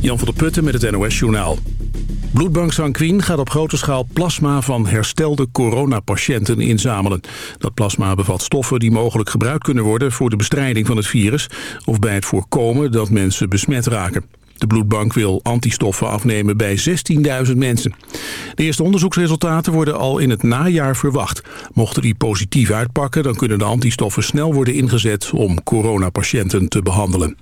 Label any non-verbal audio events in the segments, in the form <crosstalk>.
Jan van der Putten met het NOS-journaal. Bloedbank Sanquin gaat op grote schaal plasma van herstelde coronapatiënten inzamelen. Dat plasma bevat stoffen die mogelijk gebruikt kunnen worden voor de bestrijding van het virus... of bij het voorkomen dat mensen besmet raken. De bloedbank wil antistoffen afnemen bij 16.000 mensen. De eerste onderzoeksresultaten worden al in het najaar verwacht. Mochten die positief uitpakken, dan kunnen de antistoffen snel worden ingezet om coronapatiënten te behandelen.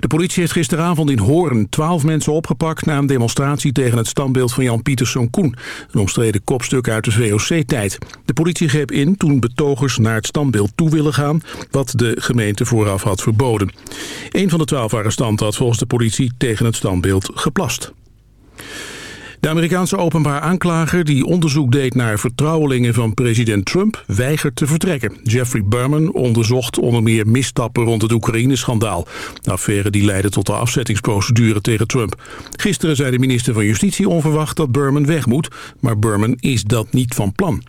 De politie heeft gisteravond in Hoorn twaalf mensen opgepakt... na een demonstratie tegen het standbeeld van Jan Pieterszoon Koen. Een omstreden kopstuk uit de VOC-tijd. De politie greep in toen betogers naar het standbeeld toe willen gaan... wat de gemeente vooraf had verboden. Een van de twaalf arrestanten had volgens de politie tegen het standbeeld geplast. De Amerikaanse openbaar aanklager die onderzoek deed naar vertrouwelingen van president Trump weigert te vertrekken. Jeffrey Berman onderzocht onder meer misstappen rond het Oekraïne-schandaal. De affaire die leidde tot de afzettingsprocedure tegen Trump. Gisteren zei de minister van Justitie onverwacht dat Berman weg moet, maar Berman is dat niet van plan.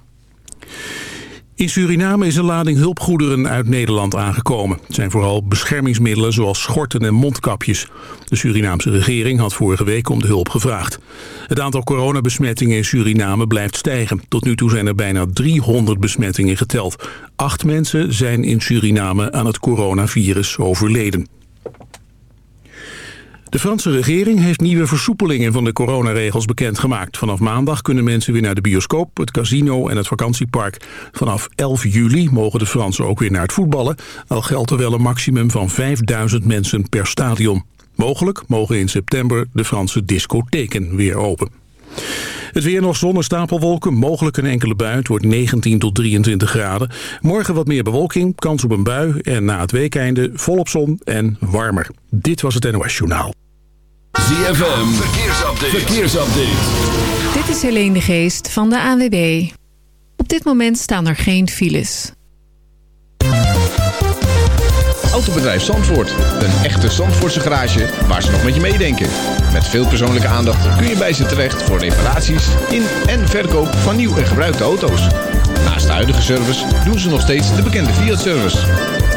In Suriname is een lading hulpgoederen uit Nederland aangekomen. Het zijn vooral beschermingsmiddelen zoals schorten en mondkapjes. De Surinaamse regering had vorige week om de hulp gevraagd. Het aantal coronabesmettingen in Suriname blijft stijgen. Tot nu toe zijn er bijna 300 besmettingen geteld. Acht mensen zijn in Suriname aan het coronavirus overleden. De Franse regering heeft nieuwe versoepelingen van de coronaregels bekendgemaakt. Vanaf maandag kunnen mensen weer naar de bioscoop, het casino en het vakantiepark. Vanaf 11 juli mogen de Fransen ook weer naar het voetballen. Al geldt er wel een maximum van 5000 mensen per stadion. Mogelijk mogen in september de Franse discotheken weer open. Het weer nog zon stapelwolken, mogelijk een enkele bui. Het wordt 19 tot 23 graden. Morgen wat meer bewolking, kans op een bui en na het weekeinde volop zon en warmer. Dit was het NOS Journaal. ZFM, verkeersupdate. verkeersupdate. Dit is Helene de Geest van de ANWB. Op dit moment staan er geen files. Autobedrijf Zandvoort. Een echte Zandvoortse garage waar ze nog met je meedenken. Met veel persoonlijke aandacht kun je bij ze terecht voor reparaties in en verkoop van nieuw en gebruikte auto's. Naast de huidige service doen ze nog steeds de bekende Fiat-service.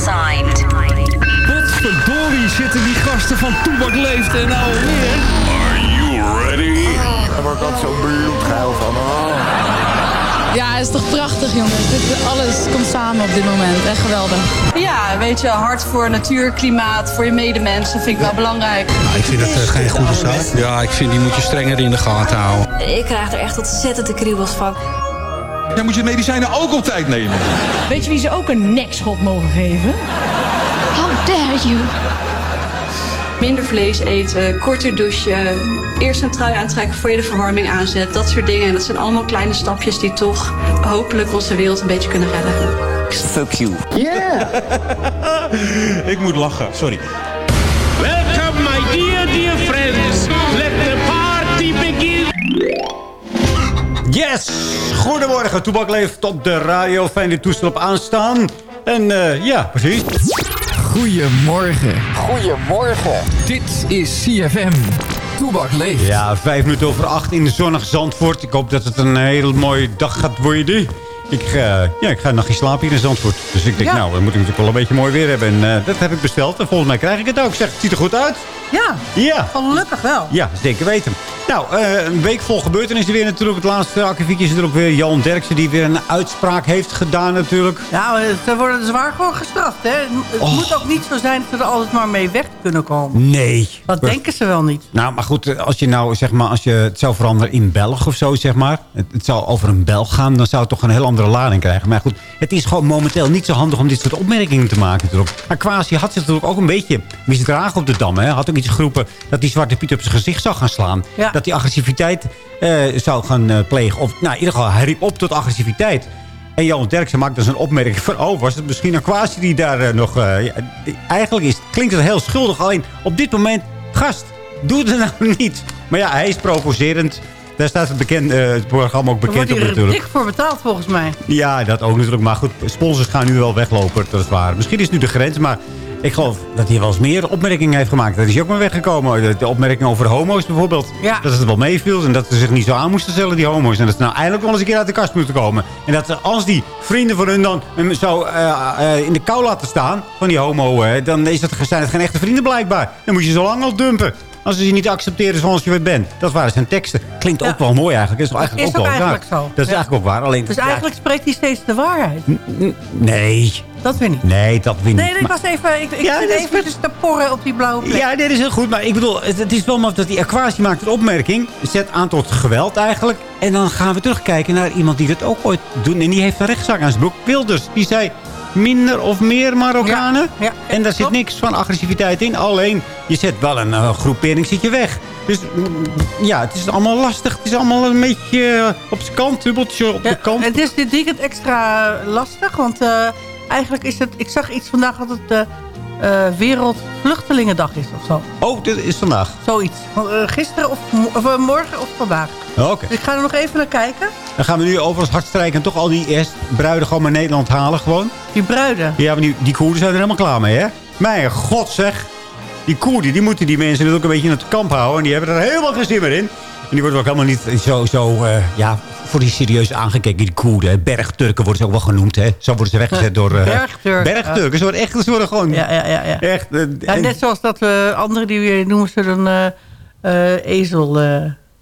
assigned. Potverdorie zitten die gasten van Toebak Leeft en nou weer. Are you ready? Daar word ik ook zo bloedgeil van. Ja, het is toch prachtig jongens. Dit, alles komt samen op dit moment. Echt geweldig. Ja, weet je, hard voor natuur, klimaat, voor je medemensen vind ik wel belangrijk. Nou, ik vind het uh, geen goede zaak. Ja, ik vind die moet je strenger in de gaten houden. Ik krijg er echt ontzettend de kriebels van. Dan moet je medicijnen ook op tijd nemen. Weet je wie ze ook een nekschot mogen geven? How dare you? Minder vlees eten, korter douchen, eerst een trui aantrekken voor je de verwarming aanzet. Dat soort dingen. En dat zijn allemaal kleine stapjes die toch hopelijk onze wereld een beetje kunnen redden. Fuck you. Yeah. <laughs> ik moet lachen, sorry. Yes! Goedemorgen, Toebak leeft op de radio. Fijn toestel op aanstaan. En uh, ja, precies. Goedemorgen. Goedemorgen. Dit is CFM. Toebak leeft. Ja, vijf minuten over acht in de zonnige Zandvoort. Ik hoop dat het een hele mooie dag gaat worden. Ik, ga, ja, ik ga een nachtje slapen hier in Zandvoort. Dus ik denk, Ja. nou, dan moet ik natuurlijk wel een beetje mooi weer hebben. En eh, dat heb ik besteld. En volgens mij krijg ik het ook. Ik zeg, het ziet er goed uit. Ja, Ja. gelukkig wel. Ja, zeker weten. Nou, eh, een week vol gebeurtenissen weer natuurlijk. Het laatste akkefietje is er ook weer Jan Derksen... die weer een uitspraak heeft gedaan natuurlijk. Ja, maar ze worden zwaar gewoon gestraft, hè. Het moet ook niet zo zijn dat ze er altijd maar mee weg kunnen komen. Nee. Dat denken ze wel niet. Nou, maar goed, als je nou, zeg maar, als je het zou veranderen in Belg of zo, zeg maar. Het, het zou over een Belg gaan, dan zou het toch een heel andere lading krijgen. Maar goed, het is gewoon momenteel niet zo handig om dit soort opmerkingen te maken natuurlijk. Maar Kwasi had zich natuurlijk ook een beetje misdragen op de Dam, hè. Had ook iets geroepen dat die Zwarte Piet op zijn gezicht zou gaan slaan. Ja. Dat hij agressiviteit eh, zou gaan eh, plegen. Of, nou, in ieder geval, hij riep op tot agressiviteit. En Jan Derksen maakt dus een opmerking van... oh, was het misschien een Kwasi die daar eh, nog... ja, die- eigenlijk is, klinkt het heel schuldig. Alleen op dit moment, gast, doe het nou <laughs> niet. Maar ja, hij is provocerend. Daar staat het, bekend, het programma ook bekend wordt op natuurlijk. dik voor betaald, volgens mij. Ja, dat ook natuurlijk. Maar goed, sponsors gaan nu wel weglopen. Dat is waar. Misschien is het nu de grens, maar... Ik geloof dat hij wel eens meer opmerkingen heeft gemaakt. Dat is hij ook maar weggekomen. De, opmerking over de homo's bijvoorbeeld. Ja. Dat het wel meeviel. En dat ze zich niet zo aan moesten stellen, die homo's. En dat ze nou eindelijk wel eens een keer uit de kast moeten komen. En dat ze, als die vrienden van hun dan hem zo eh, eh, in de kou laten staan... van die homo, eh, dan is het, zijn het geen echte vrienden blijkbaar. Dan moet je zo lang al dumpen. Als ze je niet accepteren zoals je bent. Dat waren zijn teksten. Klinkt ook wel mooi eigenlijk. Is, eigenlijk is ook ook wel eigenlijk zo. Dat is Ja. eigenlijk ook waar. Alleen, Dus eigenlijk spreekt hij steeds de waarheid. Nee. Dat weer niet. Nee, dat weer niet. Nee, ik was even, ik, ik Ja, zit is even dus te porren op die blauwe plek. Ja, dit is heel goed. Maar ik bedoel, het, het is wel maar dat die Aquasi maakt een opmerking. Zet aan tot geweld eigenlijk. En dan gaan we terugkijken naar iemand die dat ook ooit doet. En die heeft een rechtszaak aan zijn broek. Wilders, die zei minder of meer Marokkanen. Ja, ja, en daar zit niks van agressiviteit in. Alleen, je zet wel een eh, groepering, zit je weg. Dus mm, ja, het is allemaal lastig. Het is allemaal een beetje eh, op zijn kant, dubbeltje op de kant. Het is dit weekend extra lastig, want eh, eigenlijk is het... Ik zag iets vandaag dat het de eh, Wereldvluchtelingendag is of zo. Oh, dit is vandaag. Zoiets. Van, eh, gisteren of, of eh, morgen of vandaag. Oké. Dus ik ga er nog even naar kijken. Dan gaan we nu overigens hard strijken en toch al die eerst bruiden gewoon naar Nederland halen gewoon. Die bruiden. Ja, maar die, die Koerden zijn er helemaal klaar mee, hè? Mijn god zeg. Die Koerden, die moeten die mensen natuurlijk ook een beetje in het kamp houden. En die hebben er helemaal geen zin meer in. En die worden ook helemaal niet zo, zo eh, ja, voor die serieus aangekeken, die Koerden. Bergturken worden ze ook wel genoemd, hè? Zo worden ze weggezet door... eh, Bergturken. Bergturken. Ze worden echt, ze worden gewoon... Ja, ja, ja. ja. Echt, eh, Ja, net zoals dat we anderen die noemen ze dan ezel.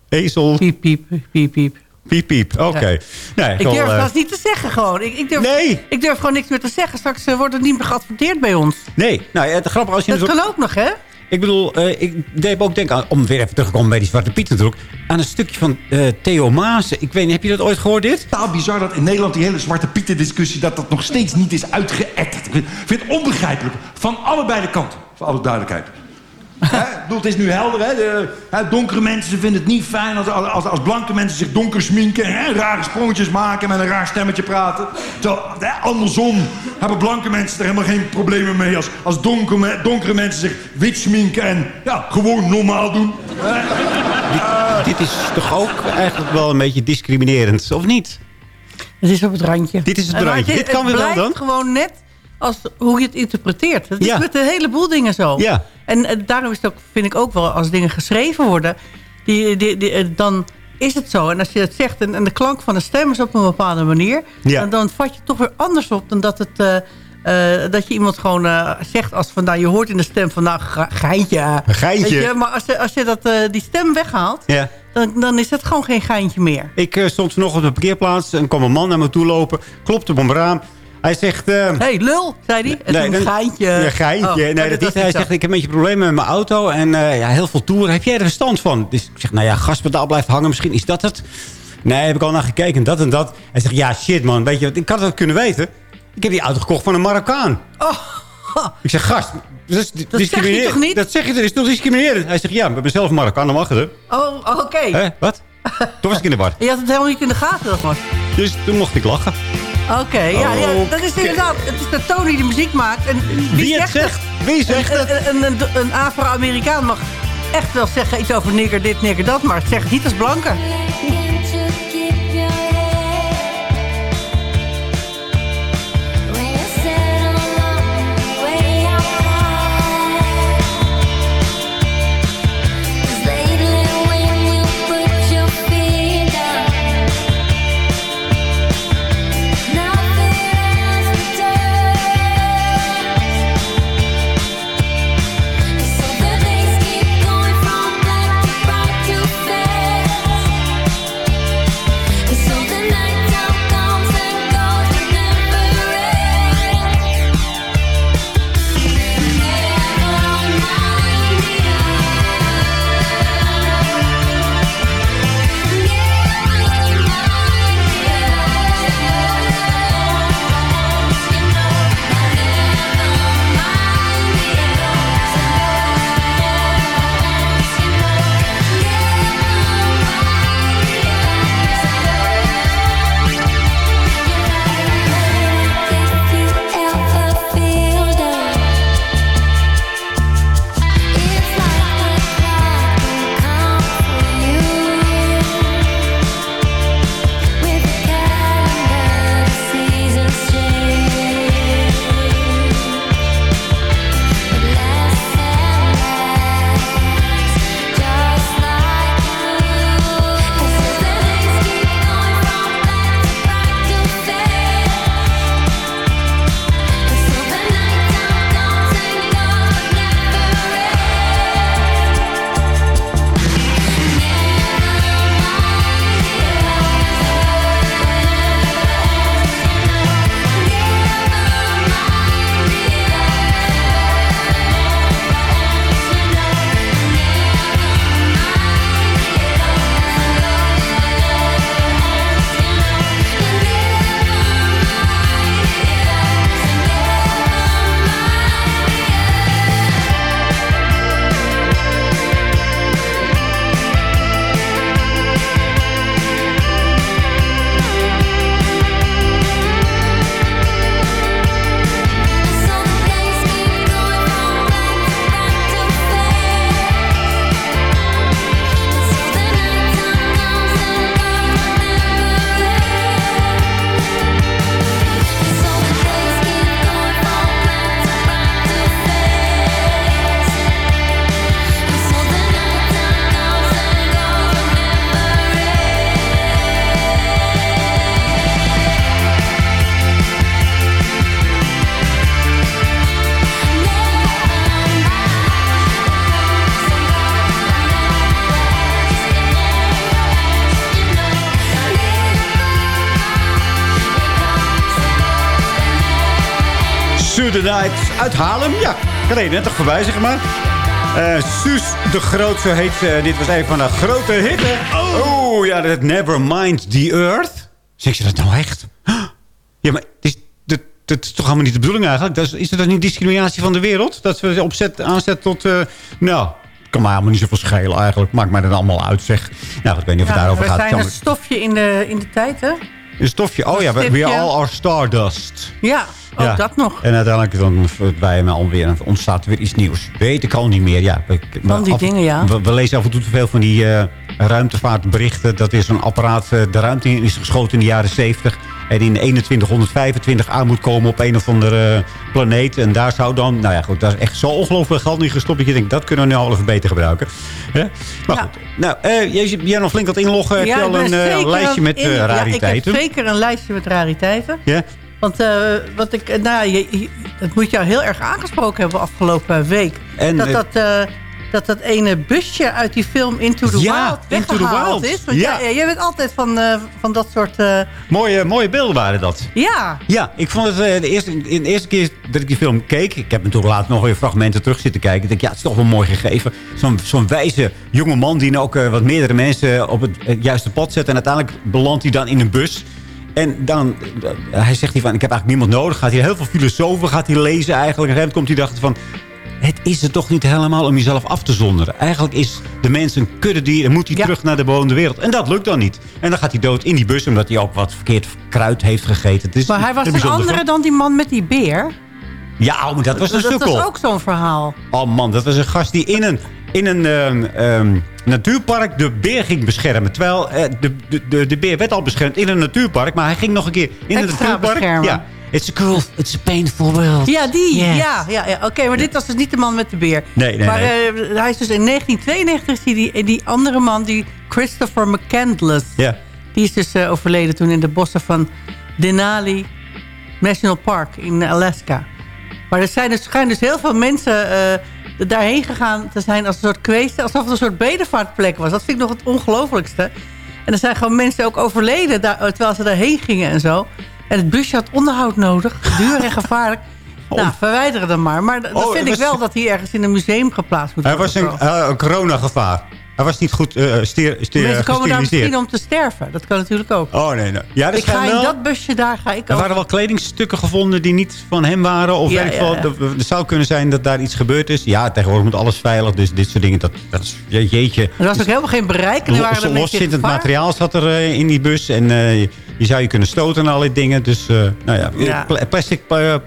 Ezel. Piep, piep, piep, piep. Piep, piep. Oké. Nee, Ik durf dat niet te zeggen gewoon. Ik, ik, durf, Nee. ik durf gewoon niks meer te zeggen. Straks wordt het niet meer geadverteerd bij ons. Nee, nou ja, het grappige als je... Dat kan ook nog, hè? Ik bedoel, eh, ik deed ook denken aan, om weer even terug te komen bij die Zwarte Piet natuurlijk, aan een stukje van eh, Theo Maassen. Ik weet niet, heb je dat ooit gehoord dit? Taal bizar dat in Nederland die hele Zwarte Pieten discussie... dat dat nog steeds niet is uitgeëtterd. Ik vind- vind het onbegrijpelijk. Van allebei de kanten. Voor alle duidelijkheid. Hè? Ik bedoel, het is nu helder, hè? De, hè, donkere mensen vinden het niet fijn als, als, als blanke mensen zich donker sminken... Hè? rare sprongetjes maken en met een raar stemmetje praten. Terwijl, hè, andersom hebben blanke mensen er helemaal geen problemen mee... als, als donkere, donkere mensen zich wit sminken en ja, gewoon normaal doen. Hè? Dit is toch ook eigenlijk wel een beetje discriminerend, of niet? Het is op het randje. Dit is het randje. het- Dit kan het weer wel blijft dan? gewoon net als hoe je het interpreteert. Dat is Ja. met een heleboel dingen zo. Ja. En daarom is het ook, vind ik ook wel, als dingen geschreven worden... Die, die, die, eh, dan is het zo. En als je het zegt en, en de klank van de stem is op een bepaalde manier... Ja. Dan, dan vat je het toch weer anders op dan dat het... eh, eh, dat je iemand gewoon zegt als van... Nou, je hoort in de stem van... Nou, ge- geintje. Een geintje. Je, maar als je, als je dat, die stem weghaalt... Ja. Dan, dan is het gewoon geen geintje meer. Ik stond vanochtend op de parkeerplaats en kwam een man naar me toe lopen. Klopte op mijn raam. Hij zegt... eh, hey, lul, zei hij. En toen een geintje. Een geintje. Oh, nee, dat niet. Hij zegt, ik heb een beetje problemen met mijn auto. En eh, ja, heel veel toeren. Heb jij er verstand van? Dus ik zeg, nou ja, gaspedaal blijft hangen. Misschien is dat het. Nee, heb ik al naar gekeken. Dat en dat. Hij zegt, ja, shit man. Weet je wat? Ik had het kunnen weten. Ik heb die auto gekocht van een Marokkaan. Ik zeg, gast. Dat, is zeg je toch niet? Dat zeg je, dat is toch discriminerend? Hij zegt, ja, ik ben zelf Marokkaan, dan mag het. Oh, oké. Hè? Wat? Toen was ik in de war. <laughs> Je had het helemaal niet in de gaten, dat was. Dus toen mocht ik lachen. Oké, ja, ja, dat is inderdaad... Het is de toon die de muziek maakt. En Wie het zegt? Wie zegt een, het? Een, een, een Afro-Amerikaan mag echt wel zeggen iets over nigger dit, nigger dat... maar het zegt niet als blanke. Reed net toch voorbij, zeg maar. Eh Suus de Groot, zo heet ze. Dit was een van de grote hitten. Oh, ja, dat Never Mind the Earth. Zeg je dat nou echt? Ja, maar is, dat, dat is toch helemaal niet de bedoeling eigenlijk? Dat is, is dat niet discriminatie van de wereld? Dat we opzet, aanzet tot... eh, nou, kan mij helemaal niet zoveel schelen eigenlijk. Maakt mij dat allemaal uit, zeg. Nou, ik weet niet of het daarover we gaat. zijn Kan- een stofje in de, in de tijd, hè? Een stofje. Oh ja, we, we all are stardust. Ja, ook Ja. dat nog. En uiteindelijk dan bij me alweer ontstaat er weer iets nieuws. Weet ik al niet meer. Ja, we, Van die af- dingen, ja. We, we lezen af en toe te veel van die eh, ruimtevaartberichten. Dat is zo'n apparaat eh, de ruimte in is geschoten in de jaren 70. En in 2125 aan moet komen op een of andere eh, planeet. En daar zou dan... Nou ja, goed, daar is echt zo ongelooflijk veel geld in gestopt. Dat je denkt, dat kunnen we nu al even beter gebruiken. Maar goed. Nou, eh, jij, jij nog flink het inloggen. Heb je al een eh, lijstje met in- Ja, ik rariteiten? heb zeker een lijstje met rariteiten. Ja? Want wat ik, nou, ja, je, je- het moet jou heel erg aangesproken hebben afgelopen week. En, dat, dat, dat dat ene busje uit die film Into the Ja, Wild Into the weggehaald Wild. is. Want Ja. jij, jij bent altijd van, eh, van dat soort... eh, Mooie, mooie beelden waren dat. ja, Ja, ik vond het eh, de, eerste, in de eerste keer dat ik die film keek... ik heb natuurlijk later nog weer fragmenten terug zitten kijken... ik denk, ja, het is toch wel mooi gegeven. Zo'n zo'n wijze jonge man die nou ook wat meerdere mensen op het, het juiste pad zet... en uiteindelijk belandt hij dan in een bus... En dan, hij zegt hij van, ik heb eigenlijk niemand nodig. Gaat hij heel veel filosofen gaat hij lezen eigenlijk. En moment komt hij dacht van... Het is er toch niet helemaal om jezelf af te zonderen. Eigenlijk is de mens een kuddedier en moet hij terug naar de bewoonde wereld. En dat lukt dan niet. En dan gaat hij dood in die bus omdat hij ook wat verkeerd kruid heeft gegeten. Het is maar hij was een andere dan die man met die beer. Ja, maar dat was een dat sukkel. was ook zo'n verhaal. Oh man, dat was een gast die in een, in een ehm, ehm, natuurpark de beer ging beschermen. Terwijl eh, de, de, de, de beer werd al beschermd in een natuurpark. Maar hij ging nog een keer in een Extra natuurpark. beschermen. Ja. It's a cruel, it's a painful world. Ja, die. Yes. Ja, ja, ja. oké. maar dit was dus niet de man met de beer. Nee, nee, maar nee. eh, hij is dus in 1992 is die, die, die andere man, die Christopher McCandless. Ja. Die is dus eh, overleden toen in de bossen van Denali National Park in Alaska. Maar er zijn dus, schijnen dus heel veel mensen eh, daarheen gegaan te zijn als een soort kweesten. Alsof het een soort bedevaartplek was. Dat vind ik nog het ongelooflijkste. En er zijn gewoon mensen ook overleden daar, terwijl ze daarheen gingen en zo. En het busje had onderhoud nodig. Duur en gevaarlijk. <laughs> Nou, verwijderen dan maar. Maar d- dan Oh, vind ik wel dat hij ergens in een museum geplaatst moet Hij worden. was een, eh, een coronagevaar. Hij was niet goed steer, steer, Mensen komen daar misschien om te sterven. Dat kan natuurlijk ook. Oh nee, nee. Ja, er, ik ga in dat busje daar ga ik er ook. waren wel kledingstukken gevonden die niet van hem waren. Of Ja. Dat- Het zou kunnen zijn dat daar iets gebeurd is. Ja, tegenwoordig moet alles veilig. Dus dit soort dingen, dat, dat is je- jeetje. Er was ook helemaal geen bereik. En er waren er Los- Loszittend materiaal zat er eh, in die bus. En eh, je, je zou je kunnen stoten en allerlei dingen. Dus, nou ja, Ja. pla- plastic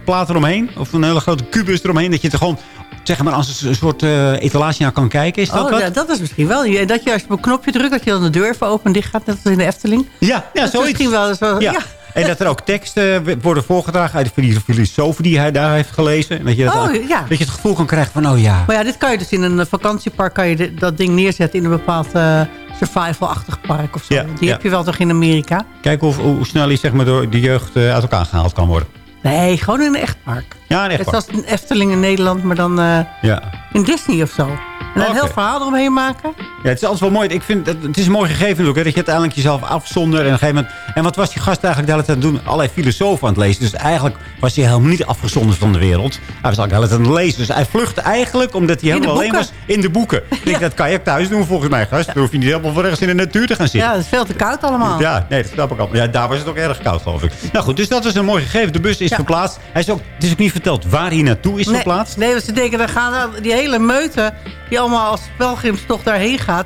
plaat eromheen. Of een hele grote kubus eromheen. Dat je er gewoon, zeg maar, als een soort eh, etalage naar kan kijken. Is dat Oh, wat? ja, dat is misschien wel. Dat je als je op een knopje drukt, dat je dan de deur even open en dicht gaat. Net als in de Efteling. Ja, ja dat is zoiets. misschien wel zo. Ja. Ja. En dat er ook teksten worden voorgedragen uit die filosofen die hij daar heeft gelezen. En dat je, dat, Oh, dan- ja. dat je het gevoel kan krijgen van, oh ja. Maar ja, dit kan je dus in een eh, vakantiepark kan je dat ding neerzetten in een bepaald eh, survival-achtig park of zo. Ja, Die ja. heb je wel toch in Amerika? Kijken hoe, hoe snel hij zeg maar, door de jeugd uit elkaar gehaald kan worden. Nee, gewoon in een echt park. Ja, echt park. zoals een Efteling in Nederland, maar dan eh, Ja. in Disney of zo. En dan een heel verhaal eromheen maken. Ja, het is altijd wel mooi. Ik vind, het, het is een mooi gegeven natuurlijk, hè, dat je uiteindelijk jezelf afzondert. En, een gegeven moment, en wat was die gast eigenlijk de hele tijd aan het doen? Allerlei filosofen aan het lezen. Dus eigenlijk was hij helemaal niet afgezonderd van de wereld. Hij was eigenlijk de hele tijd aan het lezen. Dus hij vluchtte eigenlijk omdat hij helemaal alleen was in de boeken. Ik denk, dat kan je ook thuis doen volgens mij, gast. Dan hoef je niet helemaal voor ergens in de natuur te gaan zitten. Ja, het is veel te koud allemaal. Ja, nee, dat snap ik al. Ja, daar was het ook erg koud, geloof ik. Nou goed, dus dat was een mooi gegeven. De bus is Ja. verplaatst. Hij is ook, het is ook niet verteld waar hij naartoe is nee, verplaatst. Nee, want ze denken, dan gaan dan- die hele meute... die allemaal als pelgrimstocht daarheen gaat...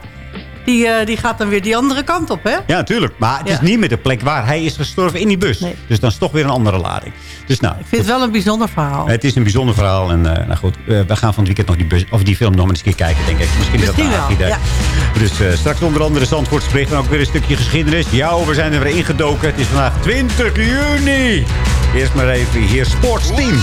Die, eh, die gaat dan weer die andere kant op, hè? Ja, natuurlijk. Maar het is niet met de plek waar hij is gestorven in die bus. Dus dan is toch weer een andere lading. Dus nou, Ik vind het wel een bijzonder verhaal. het is een bijzonder verhaal. En eh, nou goed, eh, we gaan van het weekend nog die, bus, of die film nog maar eens een keer kijken, denk ik. Misschien is dat een idee. ja. Dus eh, straks onder andere Zandvoort spreekt en ook weer een stukje geschiedenis. Ja, we zijn er weer ingedoken. Het is vandaag 20 juni. Eerst maar even hier Sportsteam.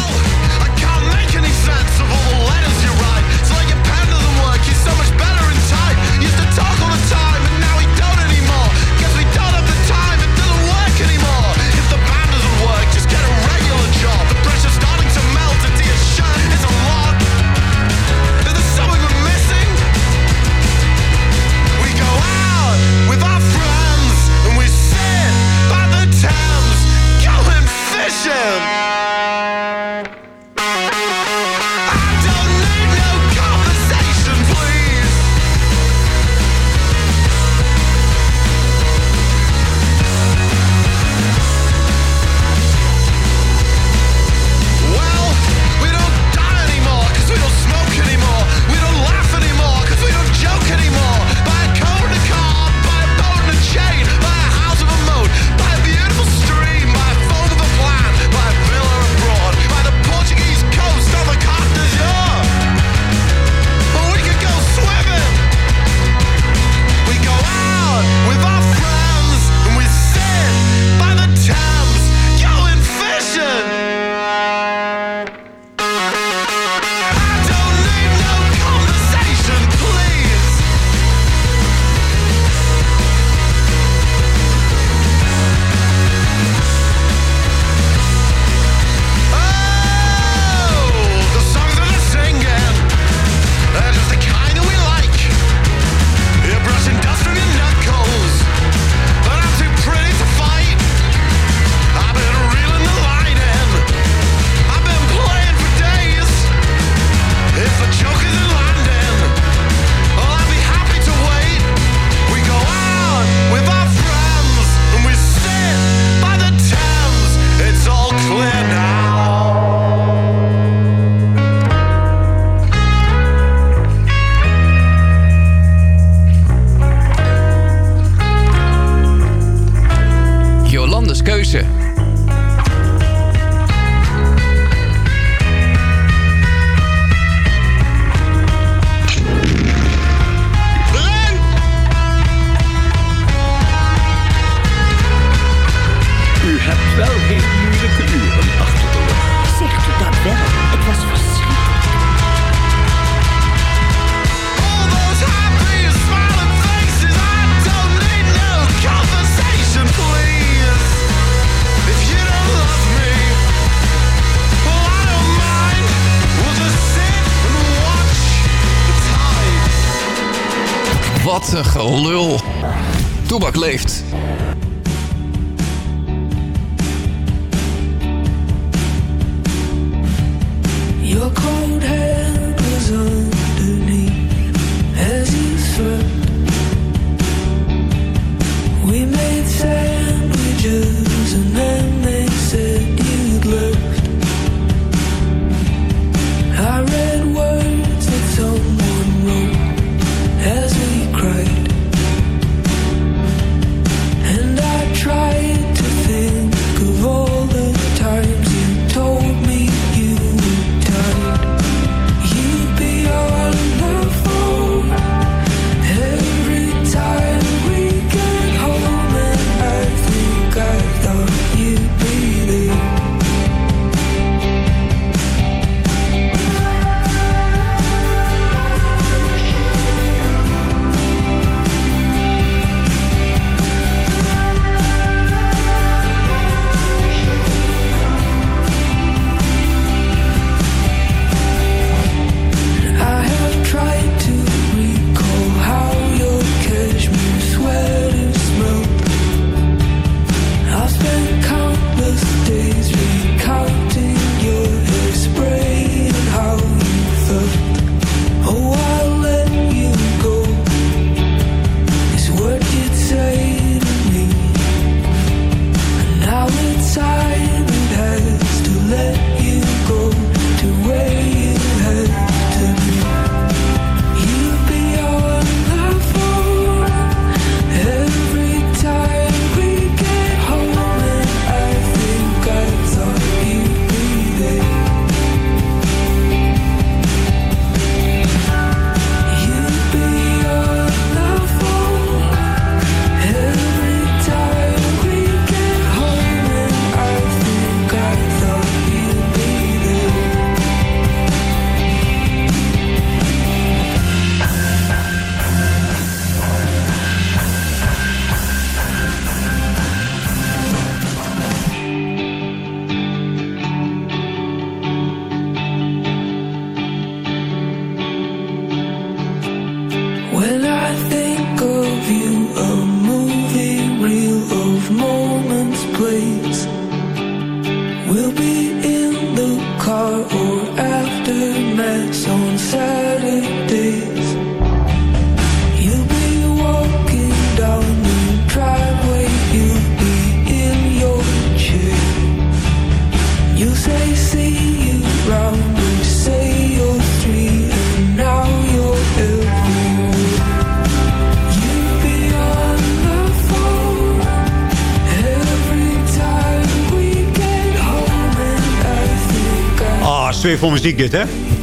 Sfeervol muziek dit, hè?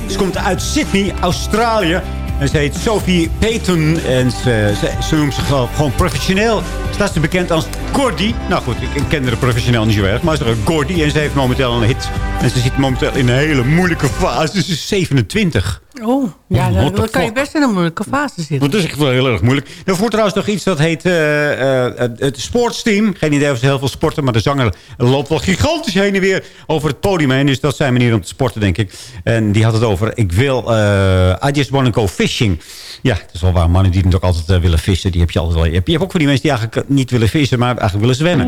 Ze komt uit Sydney, Australië. En ze heet Sophie Payton. En ze, ze, ze noemt zich gewoon professioneel. Staat ze bekend als Gordy. Nou goed, ik, ik ken haar professioneel niet zo erg. Maar ze is Gordy. En ze heeft momenteel een hit. En ze zit momenteel in een hele moeilijke fase. Ze is 27. Oh, ja, dan, kan je best in een moeilijke fase zitten. Want dat is echt wel heel erg moeilijk. Er voert trouwens nog iets dat heet eh, eh, het- sportsteam. Geen idee of ze heel veel sporten, maar de zanger loopt wel gigantisch heen en weer over het podium heen. Dus dat is zijn manier om te sporten, denk ik. En die had het over, ik wil, eh I just want to go fishing. Ja, het is wel waar. Mannen die natuurlijk altijd willen vissen, die heb je altijd wel. Je hebt, je hebt ook van die mensen die eigenlijk niet willen vissen, maar eigenlijk willen zwemmen.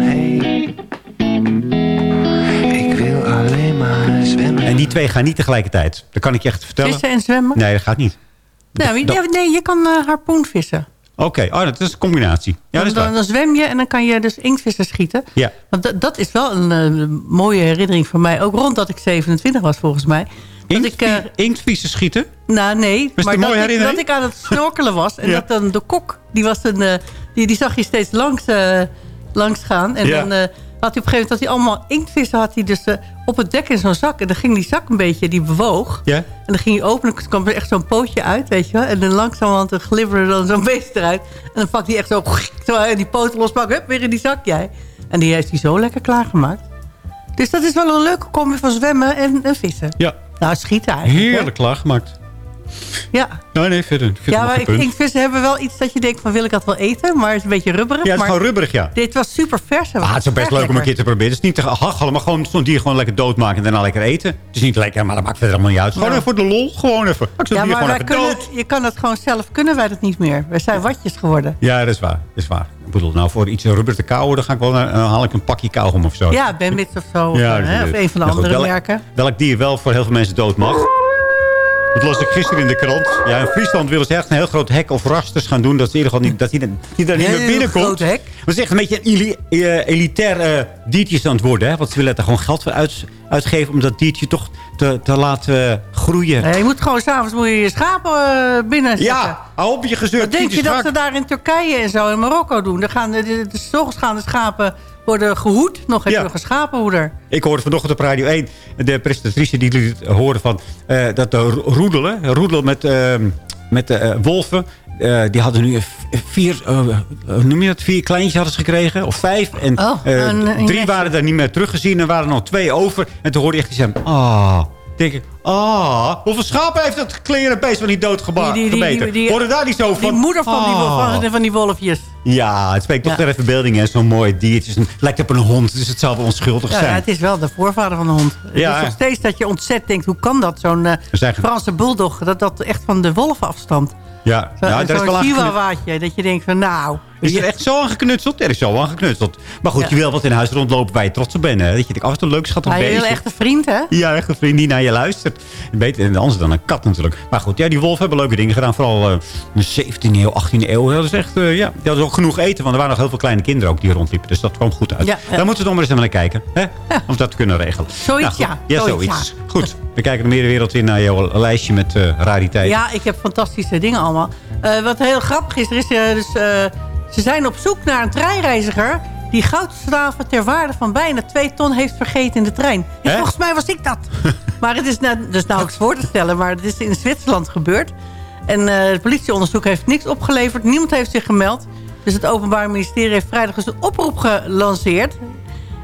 En die twee gaan niet tegelijkertijd. Dat kan ik je echt vertellen. Vissen en zwemmen? Nee, dat gaat niet. Nou, dat- nee, je kan eh, harpoen vissen. Oké, oh, dat is een combinatie. Ja, dat is dan, dan zwem je en dan kan je dus inktvissen schieten. Ja. Want dat, is wel een eh, mooie herinnering voor mij. Ook rond dat ik 27 was volgens mij. Dat ik, eh, Inktvissen schieten? nou nee, maar dat ik, herinnering? dat ik aan het <laughs> snorkelen was. En Ja. dat dan de kok, die, was een, die, die zag je steeds langs, langs gaan. En Ja. dan, Had hij op een gegeven moment had hij allemaal inktvissen had hij dus, eh, op het dek in zo'n zak. En dan ging die zak een beetje, die bewoog. Ja? En dan ging hij openen, dan kwam er echt zo'n pootje uit, weet je wel. En dan langzamerhand dan glibberde dan zo'n beest eruit. En dan pakt hij echt zo, en die poten lospakken, hup, weer in die zak jij. En die heeft hij zo lekker klaargemaakt. Dus dat is wel een leuke combi van zwemmen en, en vissen. Ja. Nou, schieten eigenlijk. Heerlijk klaargemaakt. Ja. Nee, nee, verder. Ik Ja, maar ik, geen punt. inktvissen hebben wel iets dat je denkt van wil ik dat wel eten? Maar het is een beetje rubberig. Ja, het is maar gewoon rubberig, ja. Dit was super vers. Ah, het is ook best leuk om een keer te proberen. Het is niet te hachelen, maar gewoon zo'n dier gewoon lekker doodmaken en daarna lekker eten. Het is niet lekker, maar dat maakt verder allemaal niet uit. Gewoon Ja. even voor de lol, gewoon even. Ik Ja, maar gewoon wij kunnen, dood. je kan dat gewoon zelf, kunnen wij dat niet meer. Wij zijn watjes geworden. Ja, dat is waar. Dat is waar. Ik bedoel, nou, voor iets rubber te kauwen, dan ga ik wel naar, dan haal ik een pakje kauwgom of zo. Ja, Bambits of zo. Ja, of, hè, of een van de Ja, goed, andere welk- merken. Welk dier wel voor heel veel mensen dood mag. Dat las ik gisteren in de krant. Ja, in Friesland willen ze echt een heel groot hek of rasters gaan doen. Dat, ze in ieder geval niet, dat hij, die daar niet Een meer heel binnenkomt. groot hek. Maar het is echt een beetje een eli- eh, elitair eh, diertje aan het worden. Hè? Want ze willen er gewoon geld voor uit, uitgeven om dat diertje toch te, te laten eh, groeien. Nee, je moet gewoon s'avonds moet je je schapen eh, binnen zetten. Ja, hou op je gezeurd. Wat denk je dat ze daar in Turkije en zo in Marokko doen? Dan gaan de, de, de, gaan de schapen worden gehoed. Nog je Ja. nog een schapenhoeder. Ik hoorde vanochtend op Radio 1 de presentatrice die liet horen van eh, dat de ro- roedelen, roedel met, eh, met de eh, wolven, eh, die hadden nu vier, noem je dat, vier kleintjes hadden ze gekregen, of vijf. En Oh, een- drie waren daar niet meer teruggezien en er waren nog twee over. En toen hoorde je echt die zeggen, ah, denk ik, ah, hoeveel schapen heeft dat kleren beest van die die- Hoorde daar niet zo van? Die moeder van, die, ah. van, van die wolfjes. Ja, het spreekt toch Ja. ter verbeelding, hè, zo'n mooi diertje. Het lijkt op een hond, dus het zal wel onschuldig Ja, zijn. ja, het is wel de voorvader van de hond. Ja. Het is nog steeds dat je ontzet denkt, hoe kan dat? Zo'n eh, Franse bulldog, dat dat echt van de wolf afstamt. Ja, Zo- nou, daar is wel geknutseld. chihuahuaatje, dat je denkt van nou... Is er echt zo aan geknutseld? Er is zo aan geknutseld. Maar goed, Ja. je wil wat in huis rondlopen waar je trots op bent. Hè? Dat je denkt, oh, wat een leuk schattig Hij wel echt een vriend, hè? Ja, echt een vriend die naar je luistert. Beter anders dan een kat natuurlijk. Maar goed, ja, die wolven hebben leuke dingen gedaan. Vooral eh, in de 17e eeuw, 18e eeuw. Dat is echt, eh, ja, die hadden ook genoeg eten. Want er waren nog heel veel kleine kinderen ook die rondliepen. Dus dat kwam goed uit. Ja, ja. Daar moeten we nog maar eens naar kijken. Hè? Of dat kunnen regelen. Zoiets, Nou, ja. Ja, Zoiets. Goed, we kijken de merenwereld in naar jouw lijstje met eh rariteiten. Ja, ik heb fantastische dingen allemaal. Wat heel grappig is, er is dus, ze zijn op zoek naar een treinreiziger... die goudstaven ter waarde van bijna 2 ton heeft vergeten in de trein. En volgens mij was ik dat. <laughs> maar het is nou, dus nauwelijks voor te stellen, maar het is in Zwitserland gebeurd. En eh, het politieonderzoek heeft niks opgeleverd. Niemand heeft zich gemeld. Dus het Openbaar Ministerie heeft vrijdag dus een oproep gelanceerd.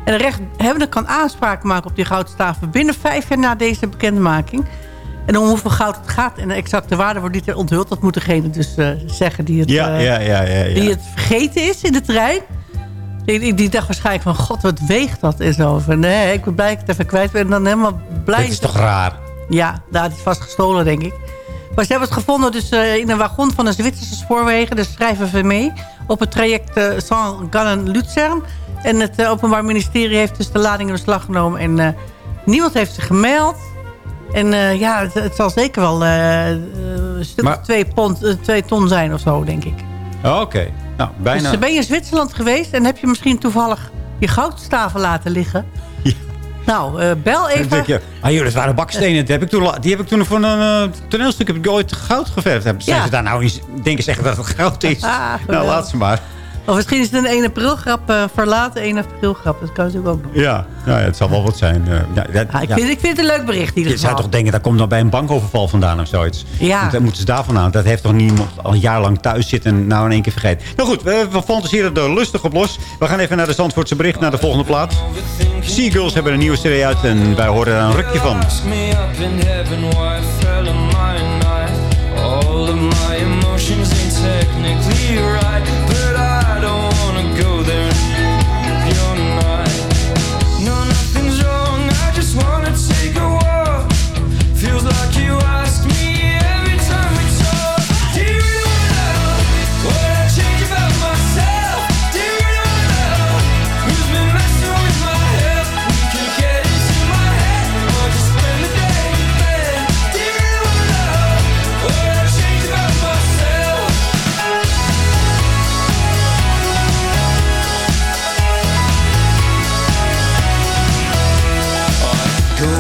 En de rechthebbende kan aanspraak maken op die goudstaven... binnen vijf jaar na deze bekendmaking. En om hoeveel goud het gaat en de exacte waarde wordt niet onthuld. Dat moet degene dus eh, zeggen die het, Ja, eh, ja, ja, ja, ja. die het vergeten is in de trein. Die, die, dacht waarschijnlijk van... God, wat weegt dat en zo. Van, nee, ik ben blij dat ik het even kwijt ben. En dan helemaal blij. Dit is toch raar? Ja, daar is vast gestolen, denk ik. Maar ze hebben het gevonden dus, eh, in een wagon van de Zwitserse spoorwegen. Dus schrijven we mee. Op het traject eh Saint-Gallen-Luzern. En het Openbaar Ministerie heeft dus de lading in beslag genomen. En niemand heeft zich gemeld. En eh, ja, het, het zal zeker wel eh, een stuk Maar- twee, pond, eh, twee ton zijn of zo, denk ik. Oh, Oké, nou, bijna... Dus ben je in Zwitserland geweest en heb je misschien toevallig je goudstaven laten liggen? Nou, bel even. denk je, ah joh, dat waren bakstenen. Die heb ik toen, die heb ik toen voor een toneelstuk heb ik ooit goud geverfd. Zijn Ja. ze daar nou eens, denken ze echt dat het goud is? <laughs> Ah, nou, laat ze maar. Of misschien is het een 1 april grap, eh, verlaten 1 april grap. Dat kan natuurlijk ook nog. Ja, ja, het zal wel wat zijn. eh, ja, dat- Ah, ik, ja. vind, ik vind het een leuk bericht in ieder Je zou toch denken, dat komt dan bij een bankoverval vandaan of zoiets. Ja. Want Dan moeten ze daarvan aan. Dat heeft toch niemand al een jaar lang thuis zitten en nou in één keer vergeten. Nou goed, we, we fantaseren er lustig op los. We gaan even naar de Zandvoortse bericht, naar de volgende plaat. Seagulls hebben een nieuwe serie uit en wij horen er een rukje van. All of my emotions ain't technically right, but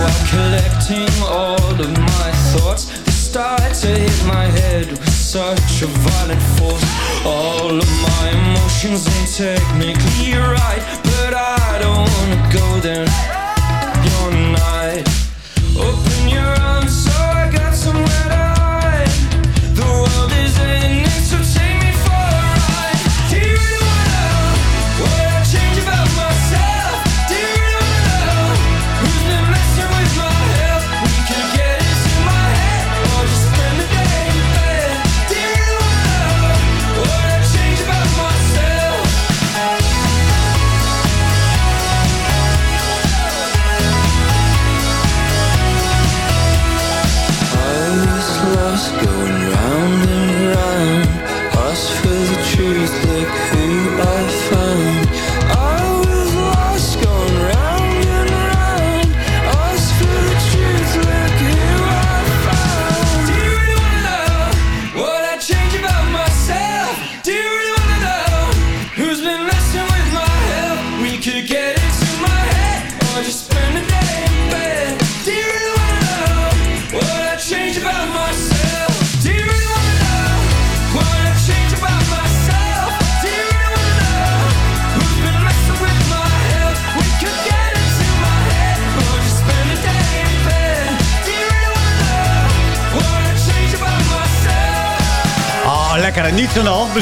Go collecting all of my thoughts. They start to hit my head with such a violent force. All of my emotions ain't technically right, but I don't wanna go there. You're not. Oh,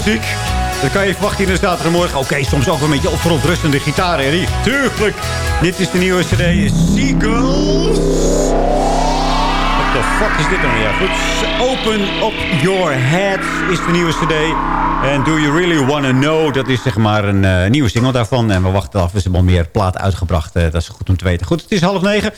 Dan kan je verwachten in de zaterdagmorgen. Oké, soms ook een beetje verontrustende gitaar, Harry. Tuurlijk. Dit is de nieuwe cd. Seagulls. What the fuck is dit dan weer? Goed. Open Up Your Head is de nieuwe cd. En Do You Really Wanna Know? Dat is zeg maar een eh, nieuwe single daarvan. En we wachten af. We hebben al meer platen uitgebracht. Eh, dat is goed om te weten. Goed, het is half negen.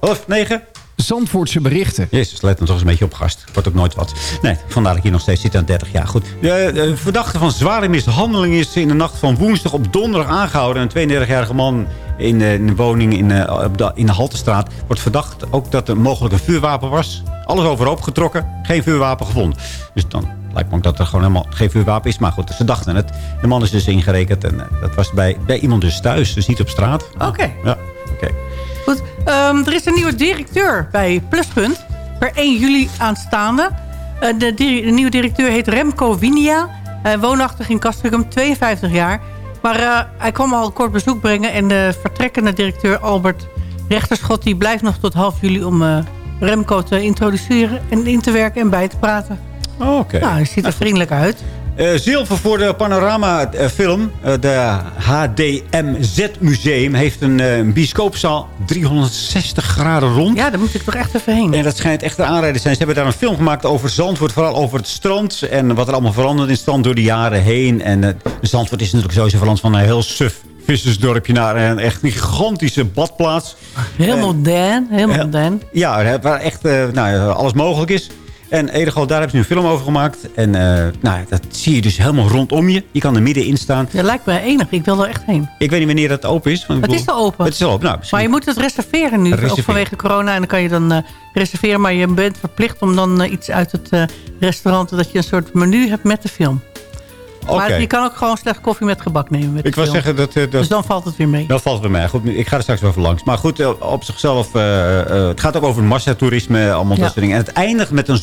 Half negen. Zandvoortse berichten. Jezus, let dan toch eens een beetje op gast. Wordt ook nooit wat. Nee, vandaar dat ik hier nog steeds zit aan 30 jaar. Goed. De, de verdachte van zware mishandeling is in de nacht van woensdag op donderdag aangehouden. Een 32-jarige man in, eh, in een woning in, eh, op de, in de Haltestraat wordt verdacht ook dat er mogelijk een vuurwapen was. Alles overhoop getrokken. Geen vuurwapen gevonden. Dus dan lijkt me ook dat er gewoon helemaal geen vuurwapen is. Maar goed, ze dachten het. De man is dus ingerekend. En eh, dat was bij, bij iemand dus thuis. Dus niet op straat. Oké. Ja. Goed, ehm, er is een nieuwe directeur bij Pluspunt. Per 1 juli aanstaande. Eh, de, de nieuwe directeur heet Remco Winia. Hij woonachtig in Castricum, 52 jaar. Maar eh, hij kwam al kort bezoek brengen. En de vertrekkende directeur Albert Rechterschot... die blijft nog tot half juli om eh, Remco te introduceren... en in te werken en bij te praten. Oké. Nou, hij ziet er vriendelijk uit. Eh, zilver voor de Panorama-film. de HDMZ Museum heeft een eh, een bioscoopzaal 360 graden rond. Ja, daar moet ik toch echt even heen. En dat schijnt echt een aanrijder te zijn. Ze hebben daar een film gemaakt over Zandvoort. Vooral over het strand. En wat er allemaal veranderd in het strand door de jaren heen. En eh, Zandvoort is natuurlijk sowieso veranderd van een heel suf vissersdorpje naar een echt gigantische badplaats. Heel modern, heel modern. Ja, waar echt eh, nou, alles mogelijk is. En geval, daar hebben ze nu een film over gemaakt. En eh, nou, dat zie je dus helemaal rondom je. Je kan er middenin staan. Dat lijkt mij enig. Ik wil er echt heen. Ik weet niet wanneer dat open is. want Het is bedoel- al open. Het is al open. Nou, misschien- Maar je moet het reserveren nu, Reserveren. ook vanwege corona. En dan kan je dan eh, reserveren, maar je bent verplicht om dan eh, iets uit het restaurant... dat je een soort menu hebt met de film. Maar je kan ook gewoon slecht koffie met gebak nemen met Ik film. zeggen dat... eh, dat Dus dan valt het weer mee. Dat valt bij mij. Goed, ik ga er straks wel even langs. Maar goed, eh, op zichzelf... eh, het gaat ook over massatoerisme, allemaal Ja. dat soort dingen. En het eindigt met een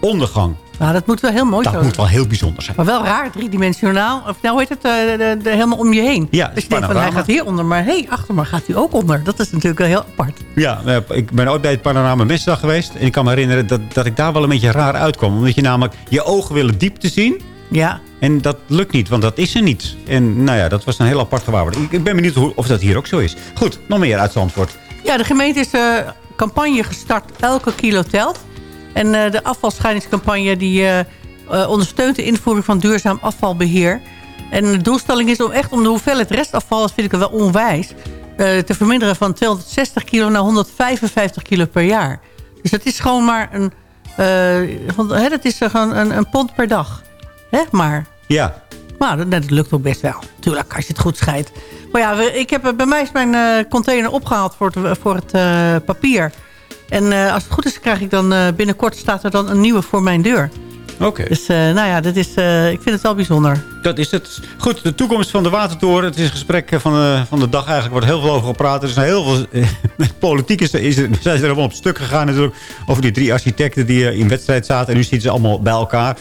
zonsondergang. Nou, dat moet wel heel mooi Dat zijn. moet wel heel bijzonder zijn. Maar wel raar, driedimensionaal. Of nou, heet het, de, de- helemaal om je heen. Ja, dus je denkt van, hij gaat hieronder. Maar hé, hey, achter me gaat hij ook onder. Dat is natuurlijk wel heel apart. Ja, eh, ik ben ooit bij het Panorama Mesdag geweest. En ik kan me herinneren dat, dat ik daar wel een beetje raar uitkwam. Omdat je namelijk je ogen willen diepte zien. Ja. En dat lukt niet, want dat is er niet. En nou ja, dat was een heel apart gewaarwording. Ik, ik ben benieuwd hoe, of dat hier ook zo is. Goed, nog meer uit Zandvoort. Ja, de gemeente is een campagne gestart. Elke kilo telt. En eh, de afvalscheidingscampagne die, eh, ondersteunt de invoering van duurzaam afvalbeheer. En de doelstelling is om echt om de hoeveelheid restafval, dat vind ik wel onwijs, te verminderen van 260 kilo naar 155 kilo per jaar. Dus dat is gewoon maar een, van- hè, dat is gewoon een, een pond per dag. Hè, maar Ja, maar dat, dat lukt ook best wel. Tuurlijk, als je het goed scheidt. Maar ja, we- ik heb, bij mij is mijn eh, container opgehaald voor het, voor het eh, papier. En eh, als het goed is, krijg ik dan eh, binnenkort staat er dan een nieuwe voor mijn deur. oké. Dus eh, nou ja, dat is, eh, ik vind het wel bijzonder. Dat is het. Goed, de toekomst van de Watertoren. Het is een gesprek van, de- van de dag eigenlijk. Wordt heel veel over gepraat. Er is heel veel... eh, <laughs> Met politiek is, is, zijn ze er allemaal op stuk gegaan natuurlijk. Over die drie architecten die eh, in wedstrijd zaten. En nu zitten ze allemaal bij elkaar.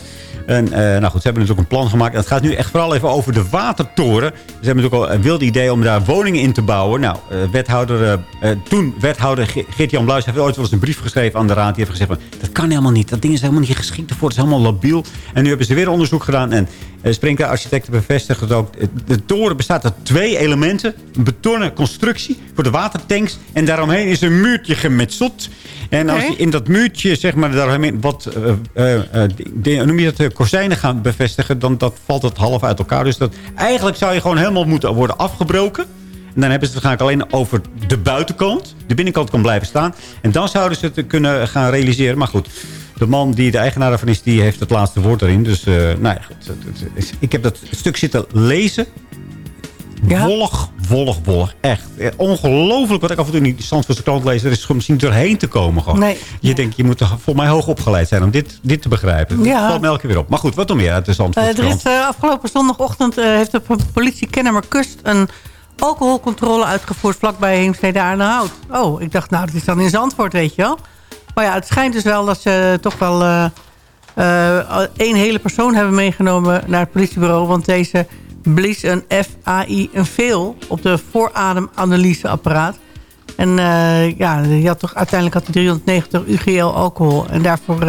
En eh, nou goed, ze hebben natuurlijk een plan gemaakt. Het gaat nu echt vooral even over de Watertoren. Ze hebben natuurlijk al een wilde idee om daar woningen in te bouwen. Nou, eh, wethouder, eh, eh, toen wethouder Ge- Geert-Jan Bluis heeft ooit wel eens een brief geschreven aan de raad. Die heeft gezegd van, dat kan helemaal niet. Dat ding is helemaal niet geschikt ervoor. Het is helemaal labiel. En nu hebben ze weer onderzoek gedaan. En eh Sprinker Architecten bevestigt het ook. De toren bestaat uit twee elementen. Een betonnen constructie voor de watertanks. En daaromheen is een muurtje gemetseld. En als je in dat muurtje, zeg maar, daaromheen wat, eh, eh, eh, noem je dat, eh, kozijnen gaan bevestigen, dan dat valt het half uit elkaar. Dus dat, eigenlijk zou je gewoon helemaal moeten worden afgebroken. En dan hebben ze het waarschijnlijk alleen over de buitenkant. De binnenkant kan blijven staan. En dan zouden ze het kunnen gaan realiseren. Maar goed, de man die de eigenaar ervan is, die heeft het laatste woord erin. Dus eh, nou ja, goed, ik heb dat stuk zitten lezen. Wollig, wollig, wollig. Echt. Ongelooflijk wat ik af en toe in die Zandvoortse krant lees. Er is gewoon misschien doorheen te komen. Gewoon. Nee. Je denkt, je moet volgens mij hoog opgeleid zijn om dit, dit te begrijpen. Ja. Dat valt me elke keer weer op. Maar goed, wat dan meer uit de Zandvoortse er krant? is eh, afgelopen zondagochtend eh, heeft de po- politie Kennemer Kust een alcoholcontrole uitgevoerd vlakbij Heemstede Aardenhout. Oh, ik dacht nou, dat is dan in Zandvoort, weet je wel. Maar ja, het schijnt dus wel dat ze toch wel eh, eh, één hele persoon hebben meegenomen naar het politiebureau. Want deze blies een FAI een veel op de voorademanalyseapparaat. En eh, ja, die had toch, uiteindelijk had hij 390 UGL alcohol. En daarvoor...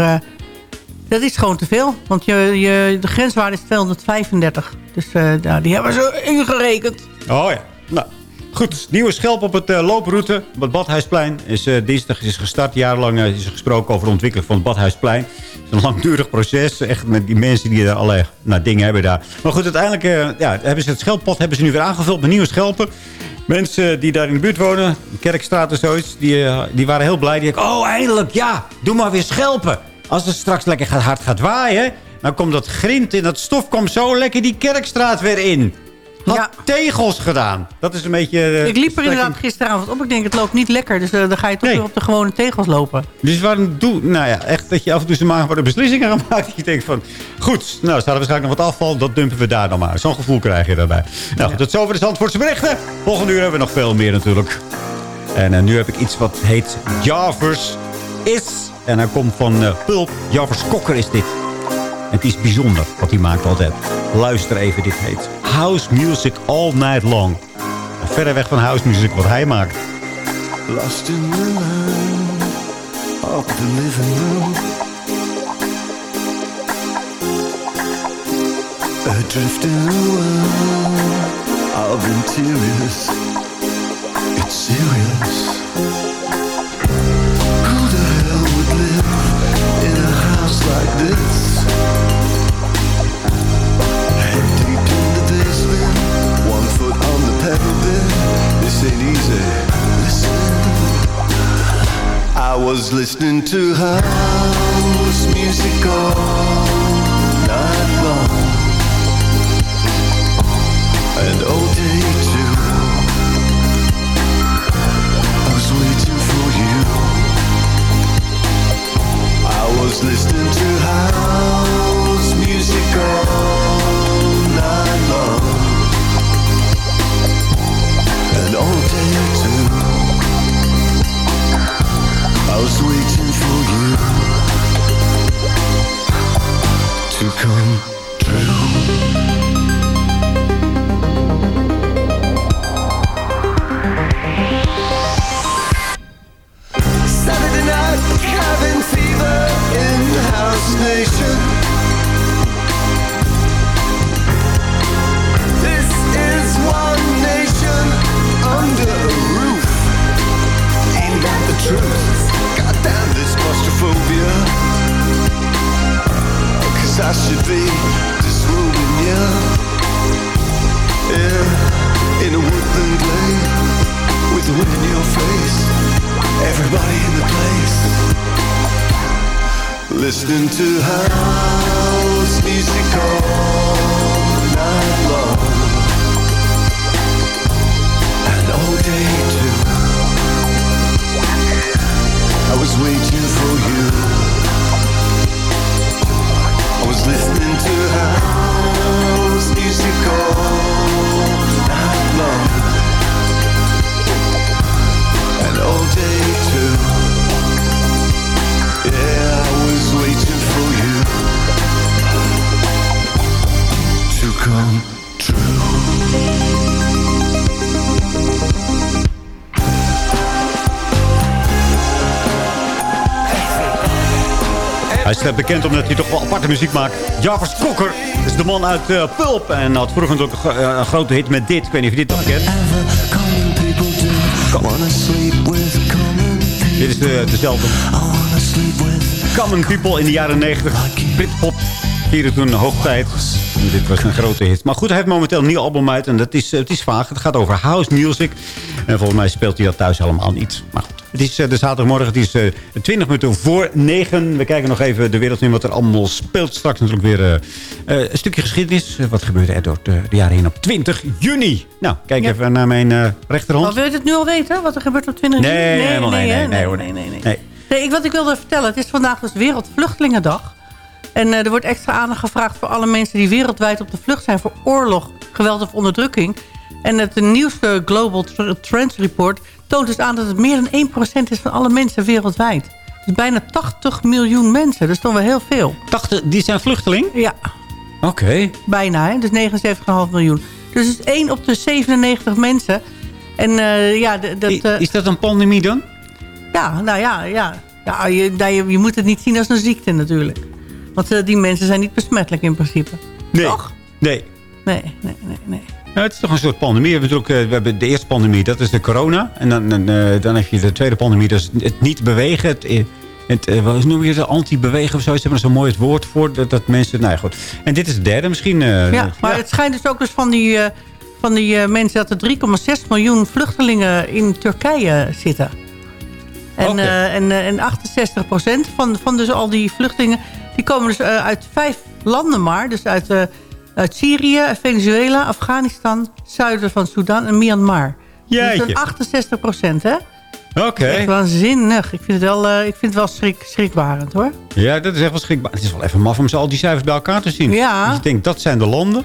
dat is gewoon te veel. Want je, je, de grenswaarde is 235. Dus nou, die hebben ze ingerekend. Oh ja. Nou, goed. Nieuwe schelp op het eh, looproute. Op het Badhuisplein. Is, eh, dinsdag is gestart. Jarenlang eh, is er gesproken over de ontwikkeling van het Badhuisplein. Het is een langdurig proces. Echt met die mensen die er allerlei nou, dingen hebben daar. Maar goed, uiteindelijk ja, hebben ze het schelppad hebben ze nu weer aangevuld met nieuwe schelpen. Mensen die daar in de buurt wonen, Kerkstraat en zoiets, die, die waren heel blij. Die dachten, oh eindelijk, ja, doe maar weer schelpen. Als het straks lekker hard gaat waaien, dan komt dat grind en dat stof komt zo lekker die Kerkstraat weer in. Had tegels gedaan. Dat is een beetje... eh, ik liep er strekking. inderdaad gisteravond op. Ik denk, het loopt niet lekker. Dus eh, dan ga je toch weer op de gewone tegels lopen. Dus waarom doe... Nou ja, echt dat je af en toe maken voor de beslissingen <laughs> maken. Dat je denkt van, goed, nou, staat er waarschijnlijk nog wat afval. Dat dumpen we daar dan maar. Zo'n gevoel krijg je daarbij. Nou goed, tot zover de Zandvoortse berichten. Volgende uur hebben we nog veel meer natuurlijk. En eh, nu heb ik iets wat heet Javers Is. En hij komt van Pulp. Javers Kokker is dit. Het is bijzonder wat hij maakt altijd. Luister even, dit heet House Music All Night Long. Verder weg van house music wat hij maakt. Lost in the land of the living room. Adrift in a world of interiors. It's serious. Who the hell would live in a house like this? I was listening to house music all Hij is eh, bekend omdat hij toch wel aparte muziek maakt. Jarvis Cocker is de man uit eh, Pulp. En had vroeger ook een, eh, een grote hit met dit. Ik weet niet of je dit nog kent. Dit is de, dezelfde. Common People in de jaren 90. Britpop. Hier toen hoogtijd. En dit was een grote hit. Maar goed, hij heeft momenteel een nieuw album uit. En dat is, het is vaag. Het gaat over house music. En volgens mij speelt hij dat thuis helemaal niet. Maar goed. Het is eh, de zaterdagmorgen. Het is eh, 20 minuten voor 9. We kijken nog even de wereld in wat er allemaal speelt. Straks natuurlijk weer eh, eh, een stukje geschiedenis. Eh, wat gebeurde er door de, de jaren heen op 20 juni? Nou, kijk Ja. even naar mijn eh, rechterhand. Wil je het nu al weten, wat er gebeurt op 20 Nee, juni? nee, nee, nee, hoor. nee, nee, nee. Nee. Nee, ik, wat ik wilde vertellen, het is vandaag dus Wereldvluchtelingendag. En eh, er wordt extra aandacht gevraagd voor alle mensen die wereldwijd op de vlucht zijn voor oorlog, geweld of onderdrukking. En het nieuwste Global Tr- Trends Report toont dus aan dat het meer dan 1% is van alle mensen wereldwijd. Dus bijna 80 miljoen mensen, dat is toch wel heel veel. 80, die zijn vluchteling? Ja, Oké. bijna, hè? dus 79,5 miljoen. Dus het is 1 op de 97 mensen. En eh, ja, dat... eh, Is dat een pandemie dan? ja, nou ja, ja. ja je, nou, je, je moet het niet zien als een ziekte natuurlijk. Want eh, die mensen zijn niet besmettelijk in principe. Nee. Toch? Nee. Nee, nee, nee, nee. Ja, het is toch een soort pandemie. We hebben, natuurlijk, eh, we hebben de eerste pandemie, dat is de corona. En dan, dan, eh, dan heb je de tweede pandemie, dat is het niet bewegen. Het, eh, het, wat noem je het, anti-bewegen of zo. Ze hebben er zo'n mooi woord voor. Dat, dat mensen, nou ja, goed. En dit is de derde misschien. eh, Ja, maar het schijnt dus ook dus van die, eh, van die eh, mensen... dat er 3,6 miljoen vluchtelingen in Turkije zitten. En, Oké. eh, en, eh, en 68 procent van, van dus al die vluchtelingen... die komen dus uit vijf landen maar. Dus uit, eh, uit Syrië, Venezuela, Afghanistan... zuiden van Sudan en Myanmar. Dat Jeetje. is 68 procent, hè? Oké. Echt waanzinnig. Ik vind het wel, eh, ik vind het wel schrik, schrikbarend, hoor. Ja, dat is echt wel schrikbaar. Het is wel even maf om ze al die cijfers bij elkaar te zien. Ja. Dus je denkt, dat zijn de landen.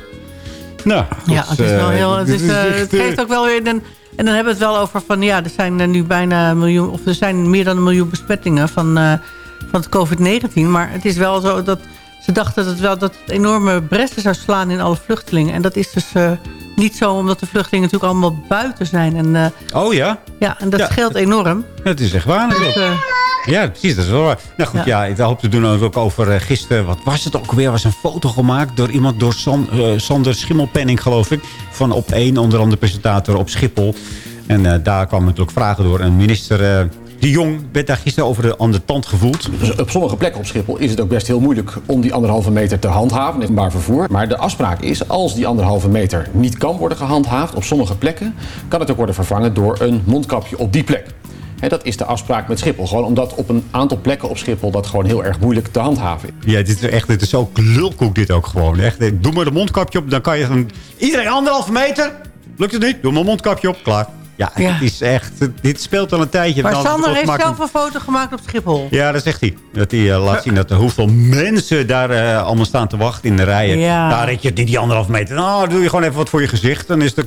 Nou, goed, Ja, het is wel eh, heel. Het, is, eh, het geeft ook wel weer. Een, en dan hebben we het wel over van ja, er zijn er nu bijna een miljoen, of er zijn meer dan een miljoen besmettingen van, van het COVID-19. Maar het is wel zo dat ze dachten dat het wel dat het enorme bresten zou slaan in alle vluchtelingen. En dat is dus eh, niet zo, omdat de vluchtelingen natuurlijk allemaal buiten zijn. En, eh, Oh ja? ja, en dat Ja. scheelt enorm. Het is echt waar. Dus, eh, Ja, precies, dat is wel waar. Nou goed, ja, ik hoop te doen ook over gisteren. Wat was het ook weer? was een foto gemaakt door iemand, door San- Sander Schimmelpenning, geloof ik. Van op één, onder andere presentator op Schiphol. En daar kwamen natuurlijk vragen door. En minister De Jong werd daar gisteren over de, aan de tand gevoeld. Dus op sommige plekken op Schiphol is het ook best heel moeilijk om die anderhalve meter te handhaven in openbaar vervoer. Maar de afspraak is, als die anderhalve meter niet kan worden gehandhaafd op sommige plekken, kan het ook worden vervangen door een mondkapje op die plek. Hè, dat is de afspraak met Schiphol. Gewoon omdat op een aantal plekken op Schiphol dat gewoon heel erg moeilijk te handhaven is. Ja, dit is echt, dit is zo lulkoek dit ook gewoon. Echt, doe maar de mondkapje op, dan kan je... Van, iedereen anderhalve meter? Lukt het niet? Doe maar een mondkapje op, klaar. Ja, Ja. het is echt... Dit speelt al een tijdje. maar Dan- Sander dat heeft zelf een- foto gemaakt op Schiphol. Ja, dat zegt hij. Dat hij eh, laat zien dat er hoeveel mensen daar eh, allemaal staan te wachten in de rijen. Ja. Daar red je niet die anderhalf meter. Nou, doe je gewoon even wat voor je gezicht. Dan is het,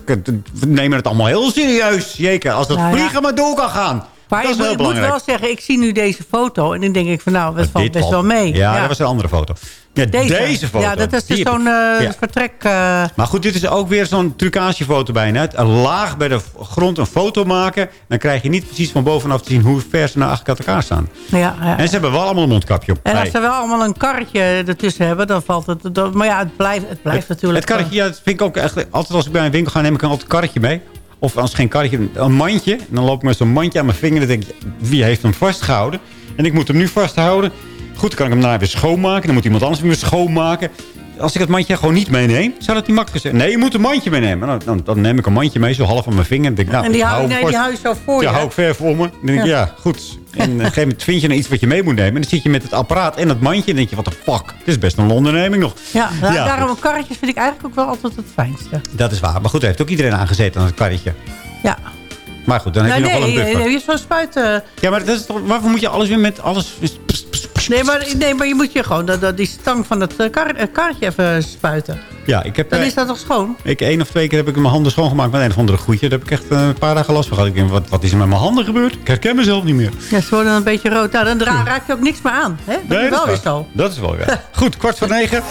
we nemen het allemaal heel serieus. Zeker, als dat Nou ja. vliegen maar door kan gaan. Maar dat ik, is heel moet- ik moet wel zeggen, ik zie nu deze foto en dan denk ik van nou, dat valt best wel mee. Ja, dat was een andere foto. Ja, deze, foto. Ja, dat is dus zo'n eh, Ja. vertrek... eh, Maar goed, dit is ook weer zo'n trucagefoto bijna. Het een laag bij de grond een foto maken. Dan krijg je niet precies van bovenaf te zien hoe ver ze naar achter elkaar staan. ja, ja. En ze hebben wel allemaal een mondkapje op. En als ze wel allemaal een karretje ertussen hebben, dan valt het... dan- maar ja, het blijft, het blijft natuurlijk... Het karretje, ja, dat vind ik ook echt... Altijd als ik bij een winkel ga, neem ik altijd een karretje mee. Of als geen karretje, een mandje. En dan loop ik met zo'n mandje aan mijn vinger. Dan denk ik, wie heeft hem vastgehouden? En ik moet hem nu vasthouden. Goed, dan kan ik hem daarna weer schoonmaken. Dan moet iemand anders weer schoonmaken. Als ik het mandje gewoon niet meeneem, zou dat niet makkelijk zijn. Nee, je moet een mandje meenemen. Nou, dan, dan neem ik een mandje mee, zo half aan mijn vinger. En, denk, ik, nou, en die ik hou, hem nee, die hou je zo voor Ja, je. hou ik ver voor me. Dan denk ik, Ja. ja, goed. En op een gegeven moment vind je nou iets wat je mee moet nemen. En dan zit je met het apparaat en het mandje. En denk je, wat de fuck. Dit is best een onderneming nog. Ja, nou, Ja, daarom goed. karretjes vind ik eigenlijk ook wel altijd het fijnste. Dat is waar. Maar goed, er heeft ook iedereen aangezeten aan het karretje. Ja. Maar goed, dan heb nee, je nog wel een nee, buffer. nee, je zo'n spuiten... Ja, maar dat is toch, waarvoor moet je alles weer met alles... Nee maar, nee, maar je moet je gewoon dat, dat, die stang van het eh, kar, eh, karretje even spuiten. Ja, ik heb... Dan eh, is dat toch schoon? Ik één of twee keer heb ik mijn handen schoongemaakt met een of andere goedje. Daar heb ik echt een paar dagen last van gehad. Ik denk, wat, wat is er met mijn handen gebeurd? Ik herken mezelf niet meer. Ja, ze worden een beetje rood. Nou, dan raak je ook niks meer aan. Hè? Dat is dat wel weer zo. Dat is wel weer. <laughs> Goed, kwart voor negen.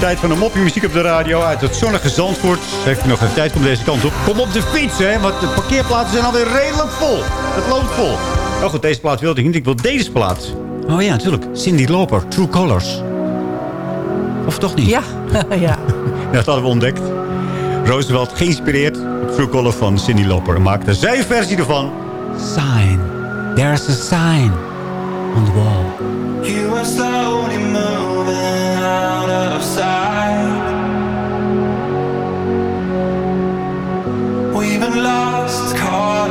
Tijd van een mopje muziek op de radio uit het zonnige Zandvoort. Heeft u nog even tijd, kom deze kant op. Kom op de fiets, hè, want de parkeerplaatsen zijn alweer redelijk vol. Het loopt vol. Nou goed, deze plaat wilde ik niet. Ik wil deze plaat. Oh ja, natuurlijk. Cindy Loper, True Colors. Of toch niet? Ja, <laughs> ja. <laughs> Dat hadden we ontdekt. Roosevelt geïnspireerd op True Color van Cindy Lauper. En maakte zijn versie ervan. Sign. There's a sign on the wall. You are slowly moving out of sight. We've been lost, caught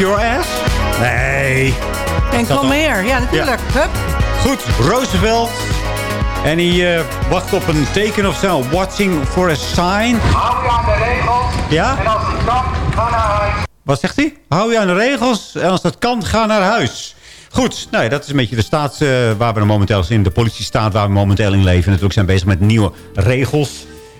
your ass? Nee. En kom meer. Ja, natuurlijk. Hup. Goed, Roosevelt. En hij eh, wacht op een teken of zo. Watching for a sign. Hou je aan de regels. Ja? En als het kan, ga naar huis. Wat zegt hij? Hou je aan de regels en als dat kan, ga naar huis. Goed, nou ja, dat is een beetje de staat eh, waar we momenteel in. De politiestaat waar we momenteel in leven. Natuurlijk zijn we bezig met nieuwe regels.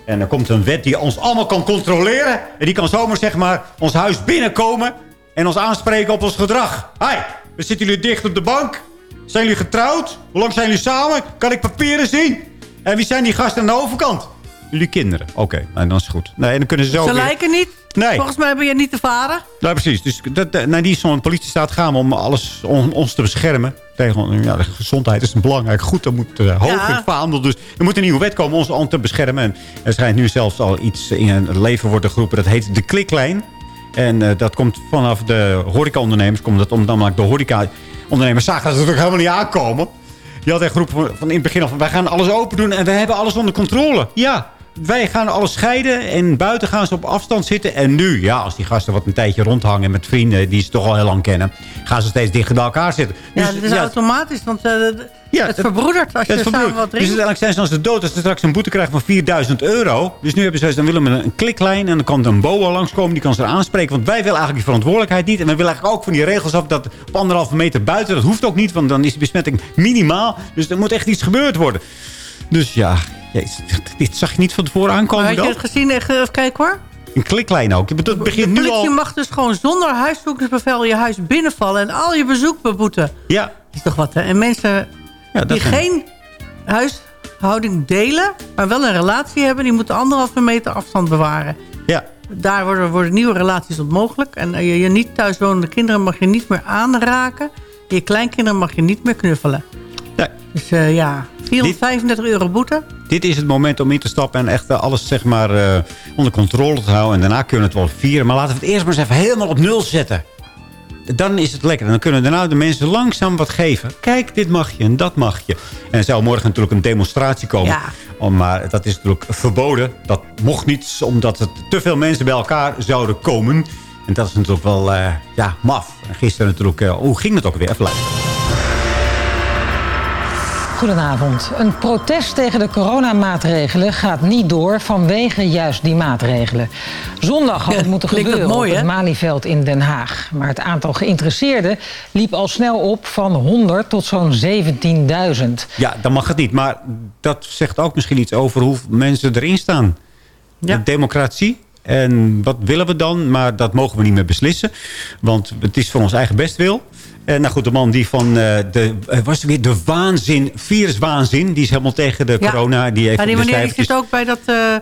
En er komt een wet die ons allemaal kan controleren. En die kan zomaar zeg maar ons huis binnenkomen. En ons aanspreken op ons gedrag. Hi, we zitten jullie dicht op de bank. Zijn jullie getrouwd? Hoe lang zijn jullie samen? Kan ik papieren zien? En wie zijn die gasten aan de overkant? Jullie kinderen. Oké, nou, dan is het goed. Nee, dan kunnen ze zo Ze weer- lijken niet. Nee. Volgens mij ben je niet de vader. nou, precies. Dus dat, naar die zo'n politiestaat gaan we om alles om ons te beschermen. Tegen, ja, de gezondheid is een belangrijk goed. Dat moet uh, hoog Ja. in het vaandel. Dus er moet een nieuwe wet komen om ons te beschermen. En er schijnt nu zelfs al iets in het leven worden geroepen. Dat heet de kliklijn. En eh, dat komt vanaf de horecaondernemers. Komt dat om, namelijk de horecaondernemers zagen dat ze natuurlijk helemaal niet aankomen. Die had echt geroepen van, van in het begin al van... wij gaan alles open doen en we hebben alles onder controle. Ja, wij gaan alles scheiden. En buiten gaan ze op afstand zitten. En nu, ja, als die gasten wat een tijdje rondhangen met vrienden... die ze toch al heel lang kennen... gaan ze steeds dichter bij elkaar zitten. Ja, Dus, dat is automatisch, want eh, het verbroedert als je het samen verbroedert. wat Dus drinkt. uiteindelijk zijn ze als de dood als ze straks een boete krijgen van 4000 euro. Dus nu hebben ze dan willen we een kliklijn en dan kan een boa langskomen. Die kan ze aanspreken. Want wij willen eigenlijk die verantwoordelijkheid niet. En we willen eigenlijk ook van die regels af dat op anderhalve meter buiten. Dat hoeft ook niet, want dan is de besmetting minimaal. Dus er moet echt iets gebeurd worden. Dus ja, jezus, dit zag je niet van tevoren aankomen. Maar had je het gezien? Echt, eh, kijk hoor. Een kliklijn ook. Het begint De nu politie al... mag dus gewoon zonder huiszoekersbevel je huis binnenvallen... en al je bezoek beboeten. Ja. Dat is toch wat, hè? En mensen die geen huishouding delen... maar wel een relatie hebben... die moeten anderhalve meter afstand bewaren. Ja. Daar worden, worden nieuwe relaties onmogelijk. En eh, je, je niet thuiswonende kinderen mag je niet meer aanraken. Je kleinkinderen mag je niet meer knuffelen. Nee. Dus eh, ja, 435 euro boete. Dit is het moment om in te stappen en echt eh, alles zeg maar, onder controle te houden. En daarna kunnen we het wel vieren. Maar laten we het eerst maar eens even helemaal op nul zetten. Dan is het lekker. En dan kunnen daarna de mensen langzaam wat geven. Kijk, dit mag je en dat mag je. En er zou morgen natuurlijk een demonstratie komen. Ja. Om, maar dat is natuurlijk verboden. Dat mocht niet, omdat het te veel mensen bij elkaar zouden komen. En dat is natuurlijk wel eh, ja, maf. En gisteren natuurlijk... eh, hoe ging het ook weer? Even luisteren. Goedenavond. Een protest tegen de coronamaatregelen gaat niet door vanwege juist die maatregelen. Zondag had het <laughs> moeten dat gebeuren mooi, op het? Malieveld in Den Haag. Maar het aantal geïnteresseerden liep al snel op van 100 tot zo'n 17.000. Ja, dan mag het niet. Maar dat zegt ook misschien iets over hoe mensen erin staan. De democratie. En wat willen we dan? Maar dat mogen we niet meer beslissen. Want het is voor ons eigen bestwil. En nou goed, de man die van eh, de, eh, was weer de waanzin, viruswaanzin. Die is helemaal tegen de corona. Die heeft ja, die meneer die cijfertjes- zit ook bij dat, eh,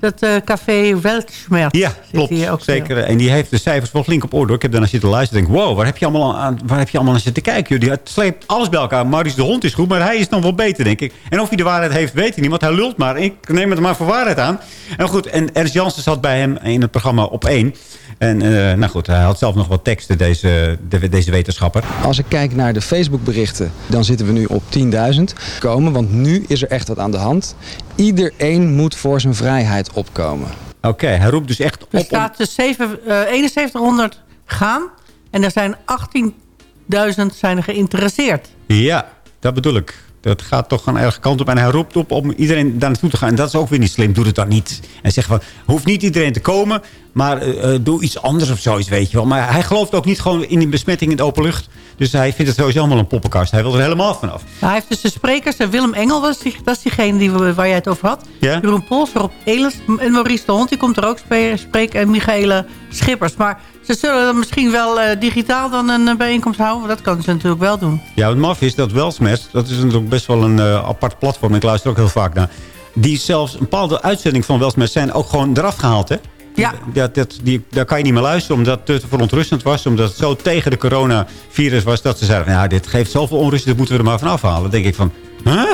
dat eh, café Weltschmerz. Ja, klopt. ook, zeker. En die heeft de cijfers wel flink op orde. hoor. Ik heb daarna zitten luisteren en denk, wow, waar heb je allemaal aan, waar heb je allemaal aan zitten kijken? joh? Die het sleept alles bij elkaar. Maurice de hond is goed, maar hij is dan wel beter, denk ik. En of hij de waarheid heeft, weet ik niet, want hij lult maar. Ik neem het maar voor waarheid aan. En goed, en Ernst Janssen zat bij hem in het programma op één. En eh, nou goed, hij had zelf nog wat teksten, deze, de- deze wetenschapper. Als ik kijk naar de Facebook-berichten, dan zitten we nu op 10.000 komen. Want nu is er echt wat aan de hand. Iedereen moet voor zijn vrijheid opkomen. Oké, hij roept dus echt Er staat dus zeven- eh, 7100 gaan. En er zijn 18.000 zijn er geïnteresseerd. Ja, dat bedoel ik. Dat gaat toch een erge kant op. En hij roept op om iedereen daar naartoe te gaan. En dat is ook weer niet slim. Doe het dan niet. En zegt van, hoeft niet iedereen te komen. Maar eh, eh, doe iets anders of zoiets, weet je wel. Maar hij gelooft ook niet gewoon in die besmetting in de open lucht. Dus hij vindt het sowieso allemaal een poppenkast. Hij wil er helemaal vanaf. Hij heeft dus de sprekers. en Willem Engel, is, die, dat is diegene die, waar jij het over had. Ja? Jeroen Pols, Rob Elens en Maurice de Hond. Die komt er ook spreken. En Michaela Schippers. Maar ze zullen dan misschien wel eh, digitaal dan een eh, bijeenkomst houden. Dat kan ze natuurlijk wel doen. Ja, het maf is dat Welsmes, dat is natuurlijk best wel een eh, apart platform. Ik luister ook heel vaak naar. Die zelfs een bepaalde uitzending van Welsmes zijn ook gewoon eraf gehaald, hè? Ja. Dat, dat, die, daar kan je niet meer luisteren omdat het te verontrustend was. Omdat het zo tegen de coronavirus was dat ze zeiden... Nou, dit geeft zoveel onrust, dit moeten we er maar van afhalen. Dan denk ik van, huh?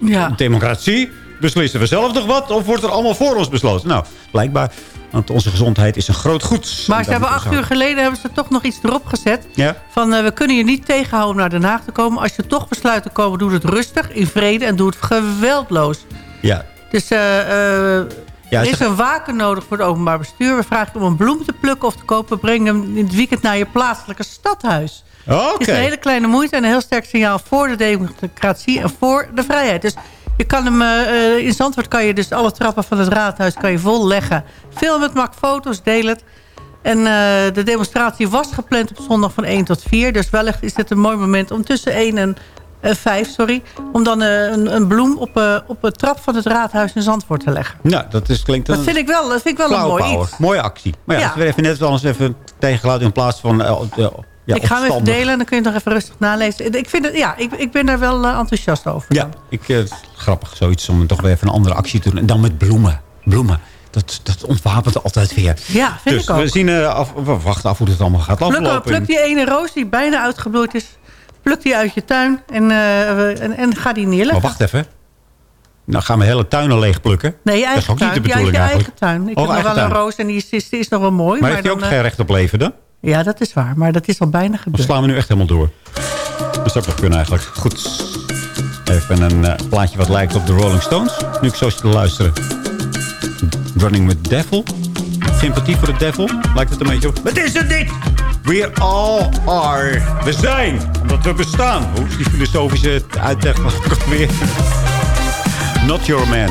Ja. Democratie? Beslissen we zelf nog wat? Of wordt er allemaal voor ons besloten? Nou, blijkbaar. Want onze gezondheid is een groot goed. Maar ze hebben acht uur geleden hebben ze toch nog iets erop gezet. Ja? Van eh, we kunnen je niet tegenhouden naar Den Haag te komen. Als je toch besluit te komen, doe het rustig, in vrede en doe het geweldloos. Ja. Dus eh, eh, Ja, er is een waken nodig voor het openbaar bestuur. We vragen om een bloem te plukken of te kopen. Breng hem in het weekend naar je plaatselijke stadhuis. Oké. Het is een hele kleine moeite en een heel sterk signaal voor de democratie en voor de vrijheid. Dus je kan hem, eh, in Zandvoort kan je dus alle trappen van het raadhuis kan je vol leggen. Film het, maak foto's, deel het. En eh, de demonstratie was gepland op zondag van 1 tot 4. Dus wellicht is dit een mooi moment om tussen 1 en eh, 5, sorry, om dan eh, een, een bloem op, eh, op de trap van het raadhuis in Zandvoort te leggen. Nou, dat is, klinkt Dat vind ik wel, dat vind ik wel een mooi power. iets. Mooie actie. Maar ja, Ja. het werd even net wel eens even tegengeluid in plaats van... ja, ik ga hem even delen en dan kun je het nog even rustig nalezen. Ik, vind het, ja, ik, ik ben daar wel enthousiast over. Ja, ik, eh, grappig zoiets om toch weer even een andere actie te doen. En dan met bloemen. Bloemen. Dat, dat ontwapent altijd weer. Ja, vind dus ik ook. we zien af, we wachten af hoe het allemaal gaat Pluk, aflopen. pluk die ene roos die bijna uitgebloeid is. Pluk die uit je tuin en, eh, en, en ga die neerleggen. Maar wacht even. Dan gaan we hele tuinen leeg plukken. Nee, je dat is eigen ook niet de tuin. Ja, bedoeling je eigen tuin. Ik Oh, heb nog eigen wel een roos en die is, is, die is nog wel mooi. Maar heeft hij ook dan, geen eh, recht op leven dan? Ja, dat is waar. Maar dat is al bijna Dan gebeurd. slaan we nu echt helemaal door. Dat zou ook nog kunnen eigenlijk. Goed. Even een eh, plaatje wat lijkt op de Rolling Stones. Nu ik zo zit te luisteren. Running with Devil. Sympathie voor de devil. Lijkt het een beetje op. Het is het niet! We all are. We zijn. Omdat we bestaan. Hoe is die filosofische uitleg <laughs> ook weer? Not your man.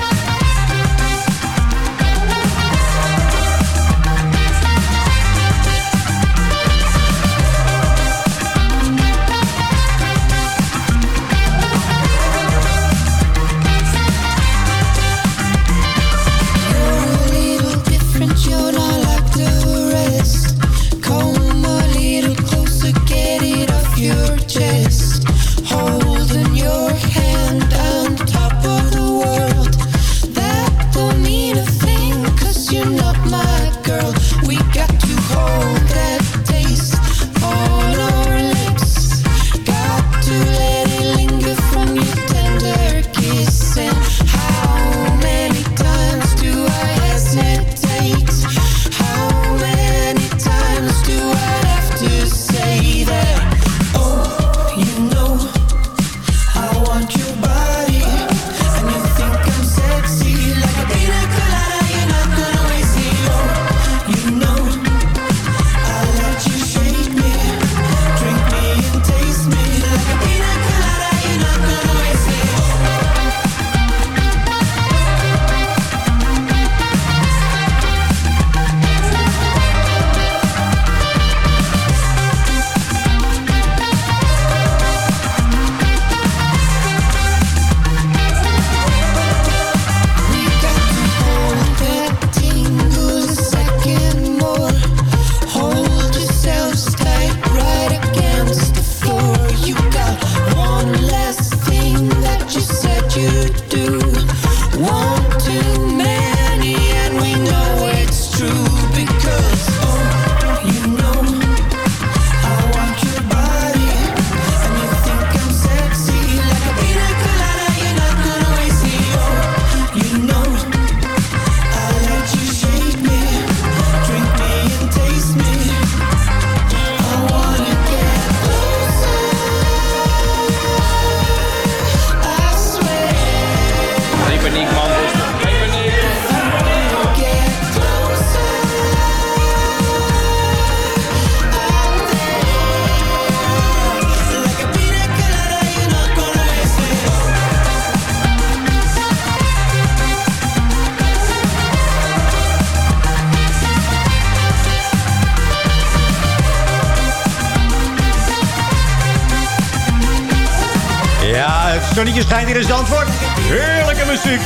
Zonnetje schijnt hier in Zandvoort. Heerlijke muziek.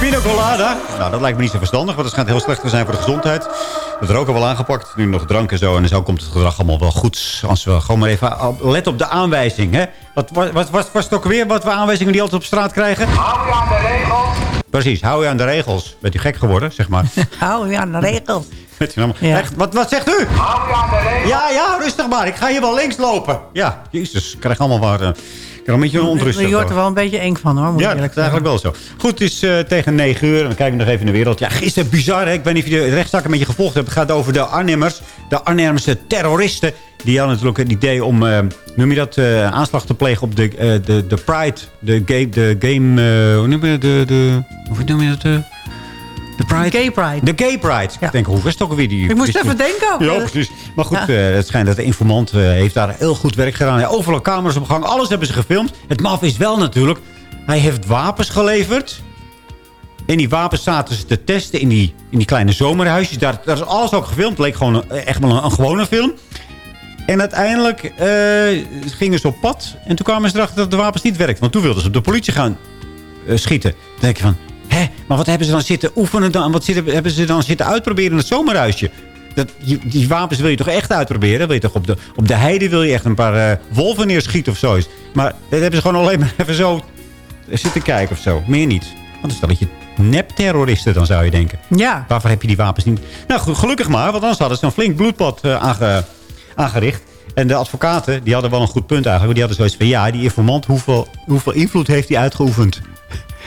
Pina colada. Nou, dat lijkt me niet zo verstandig, want het schijnt heel slecht te zijn voor de gezondheid. Het roken wel aangepakt, nu nog drank en zo. En zo komt het gedrag allemaal wel goed. Als we gewoon maar even op- let op de aanwijzing. Hè? Wat, wat, wat, wat was het ook weer? Wat we aanwijzingen die altijd op straat krijgen? Hou je aan de regels. Precies, hou je aan de regels. Bent u gek geworden, zeg maar. <laughs> Hou je aan de regels. <laughs> Echt, wat, wat zegt u? Hou je aan de regels. Ja, ja, rustig maar. Ik ga hier wel links lopen. Ja, jezus, ik krijg allemaal waar... eh, een beetje onrustig. Je wordt er wel een beetje eng van hoor, moet Ja, dat is eigenlijk wel zo. Goed, het is eh, tegen 9 uur. En dan kijken we nog even in de wereld. Ja, gisteren bizar, hè? Ik weet niet of je de rechtszaak een beetje gevolgd hebt. Het gaat over de Arnhemmers. De Arnhemse terroristen. Die hadden natuurlijk het idee om, eh, noem je dat, eh, aanslag te plegen op de, de, de Pride. De game, de game, hoe noem je dat? De, de, hoe noem je dat? Eh? de Pride? Gay Pride. De Gay Pride. Ik denk, hoe is het ook weer die... Ik moest even denken ook. Ja, precies. Maar goed, Ja. eh, het schijnt dat de informant eh, heeft daar heel goed werk gedaan. Ja, overal camera's op gang. Alles hebben ze gefilmd. Het maf is wel natuurlijk... Hij heeft wapens geleverd. En die wapens zaten ze te testen in die, in die kleine zomerhuisjes. Daar, daar is alles ook gefilmd. Het leek gewoon een- echt wel een, een gewone film. En uiteindelijk eh, gingen ze op pad. En toen kwamen ze erachter dat de wapens niet werkten. Want toen wilden ze op de politie gaan eh, schieten. Dan denk je van... Hé, maar wat hebben ze dan zitten oefenen dan? Wat zitten, hebben ze dan zitten uitproberen in het zomerhuisje? Dat, die, wapens wil je toch echt uitproberen? Wil je toch op de, op de heide wil je echt een paar eh, wolven neerschieten of zoiets? Maar dat hebben ze gewoon alleen maar even zo zitten kijken of zo. Meer niet. Want dat is een beetje nep-terroristen dan zou je denken. Ja. Waarvoor heb je die wapens niet? Nou, gelukkig maar. Want anders hadden ze een flink bloedbad eh, aange, aangericht. En de advocaten, die hadden wel een goed punt eigenlijk. Die hadden zoiets van, ja, die informant, hoeveel, hoeveel invloed heeft hij uitgeoefend?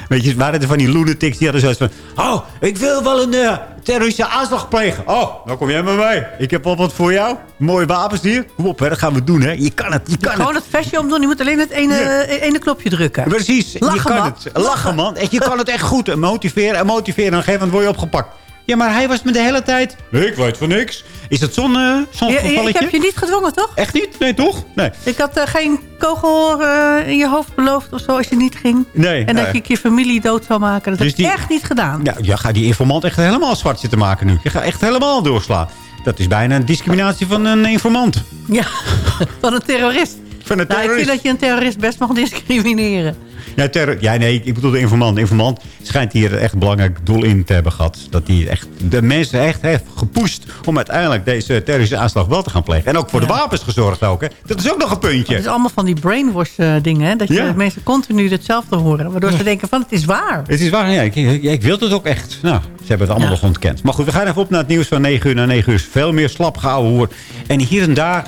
Weet je, waren er van die lunatics die hadden zoiets van... Oh, ik wil wel een eh, terroristische aanslag plegen. Oh, dan kom jij met mij. Ik heb al wat voor jou. Mooie wapens hier. Kom op, hè, dat gaan we doen, hè. Je kan het, je kan het. Gewoon het vestje omdoen. Je moet alleen het ene, eh, ene knopje drukken. Precies, Lachen, je kan man. het. Lachen, man. Echt, je kan het echt goed. En motiveren en motiveren. En op een gegeven moment word je opgepakt. Ja, maar hij was me de hele tijd... Ik weet van niks. Is dat zo'n uh, zo'n Ja, gevalletje? ik heb je niet gedwongen, toch? Echt niet? Nee, toch? Nee. Ik had eh, geen kogel eh, in je hoofd beloofd of zo als je niet ging. Nee, En nee. dat je je familie dood zou maken. Dat Dus heb die- ik echt niet gedaan. Ja, ja, ga die informant echt helemaal zwart zitten maken nu. Je gaat echt helemaal doorslaan. Dat is bijna een discriminatie van een informant. Ja, <laughs> van een terrorist. Van een Nou, ik vind terrorist. dat je een terrorist best mag discrimineren. Ja, terror, ja, nee, ik bedoel de informant. De informant schijnt hier echt een belangrijk doel in te hebben gehad. Dat hij echt de mensen echt heeft gepusht om uiteindelijk deze terroristische aanslag wel te gaan plegen. En ook voor de wapens gezorgd ook. Hè. Dat is ook nog een puntje. Het is allemaal van die brainwash eh, dingen. Hè? Dat je Ja. mensen continu hetzelfde horen. Waardoor ze denken van het is waar. Het is waar, ja, ik, ik, ik wil het ook echt. Nou, ze hebben het allemaal nog ontkend. Maar goed, we gaan even op naar het nieuws van 9 uur. Na 9 uur is veel meer slap gehouden hoor. En hier en daar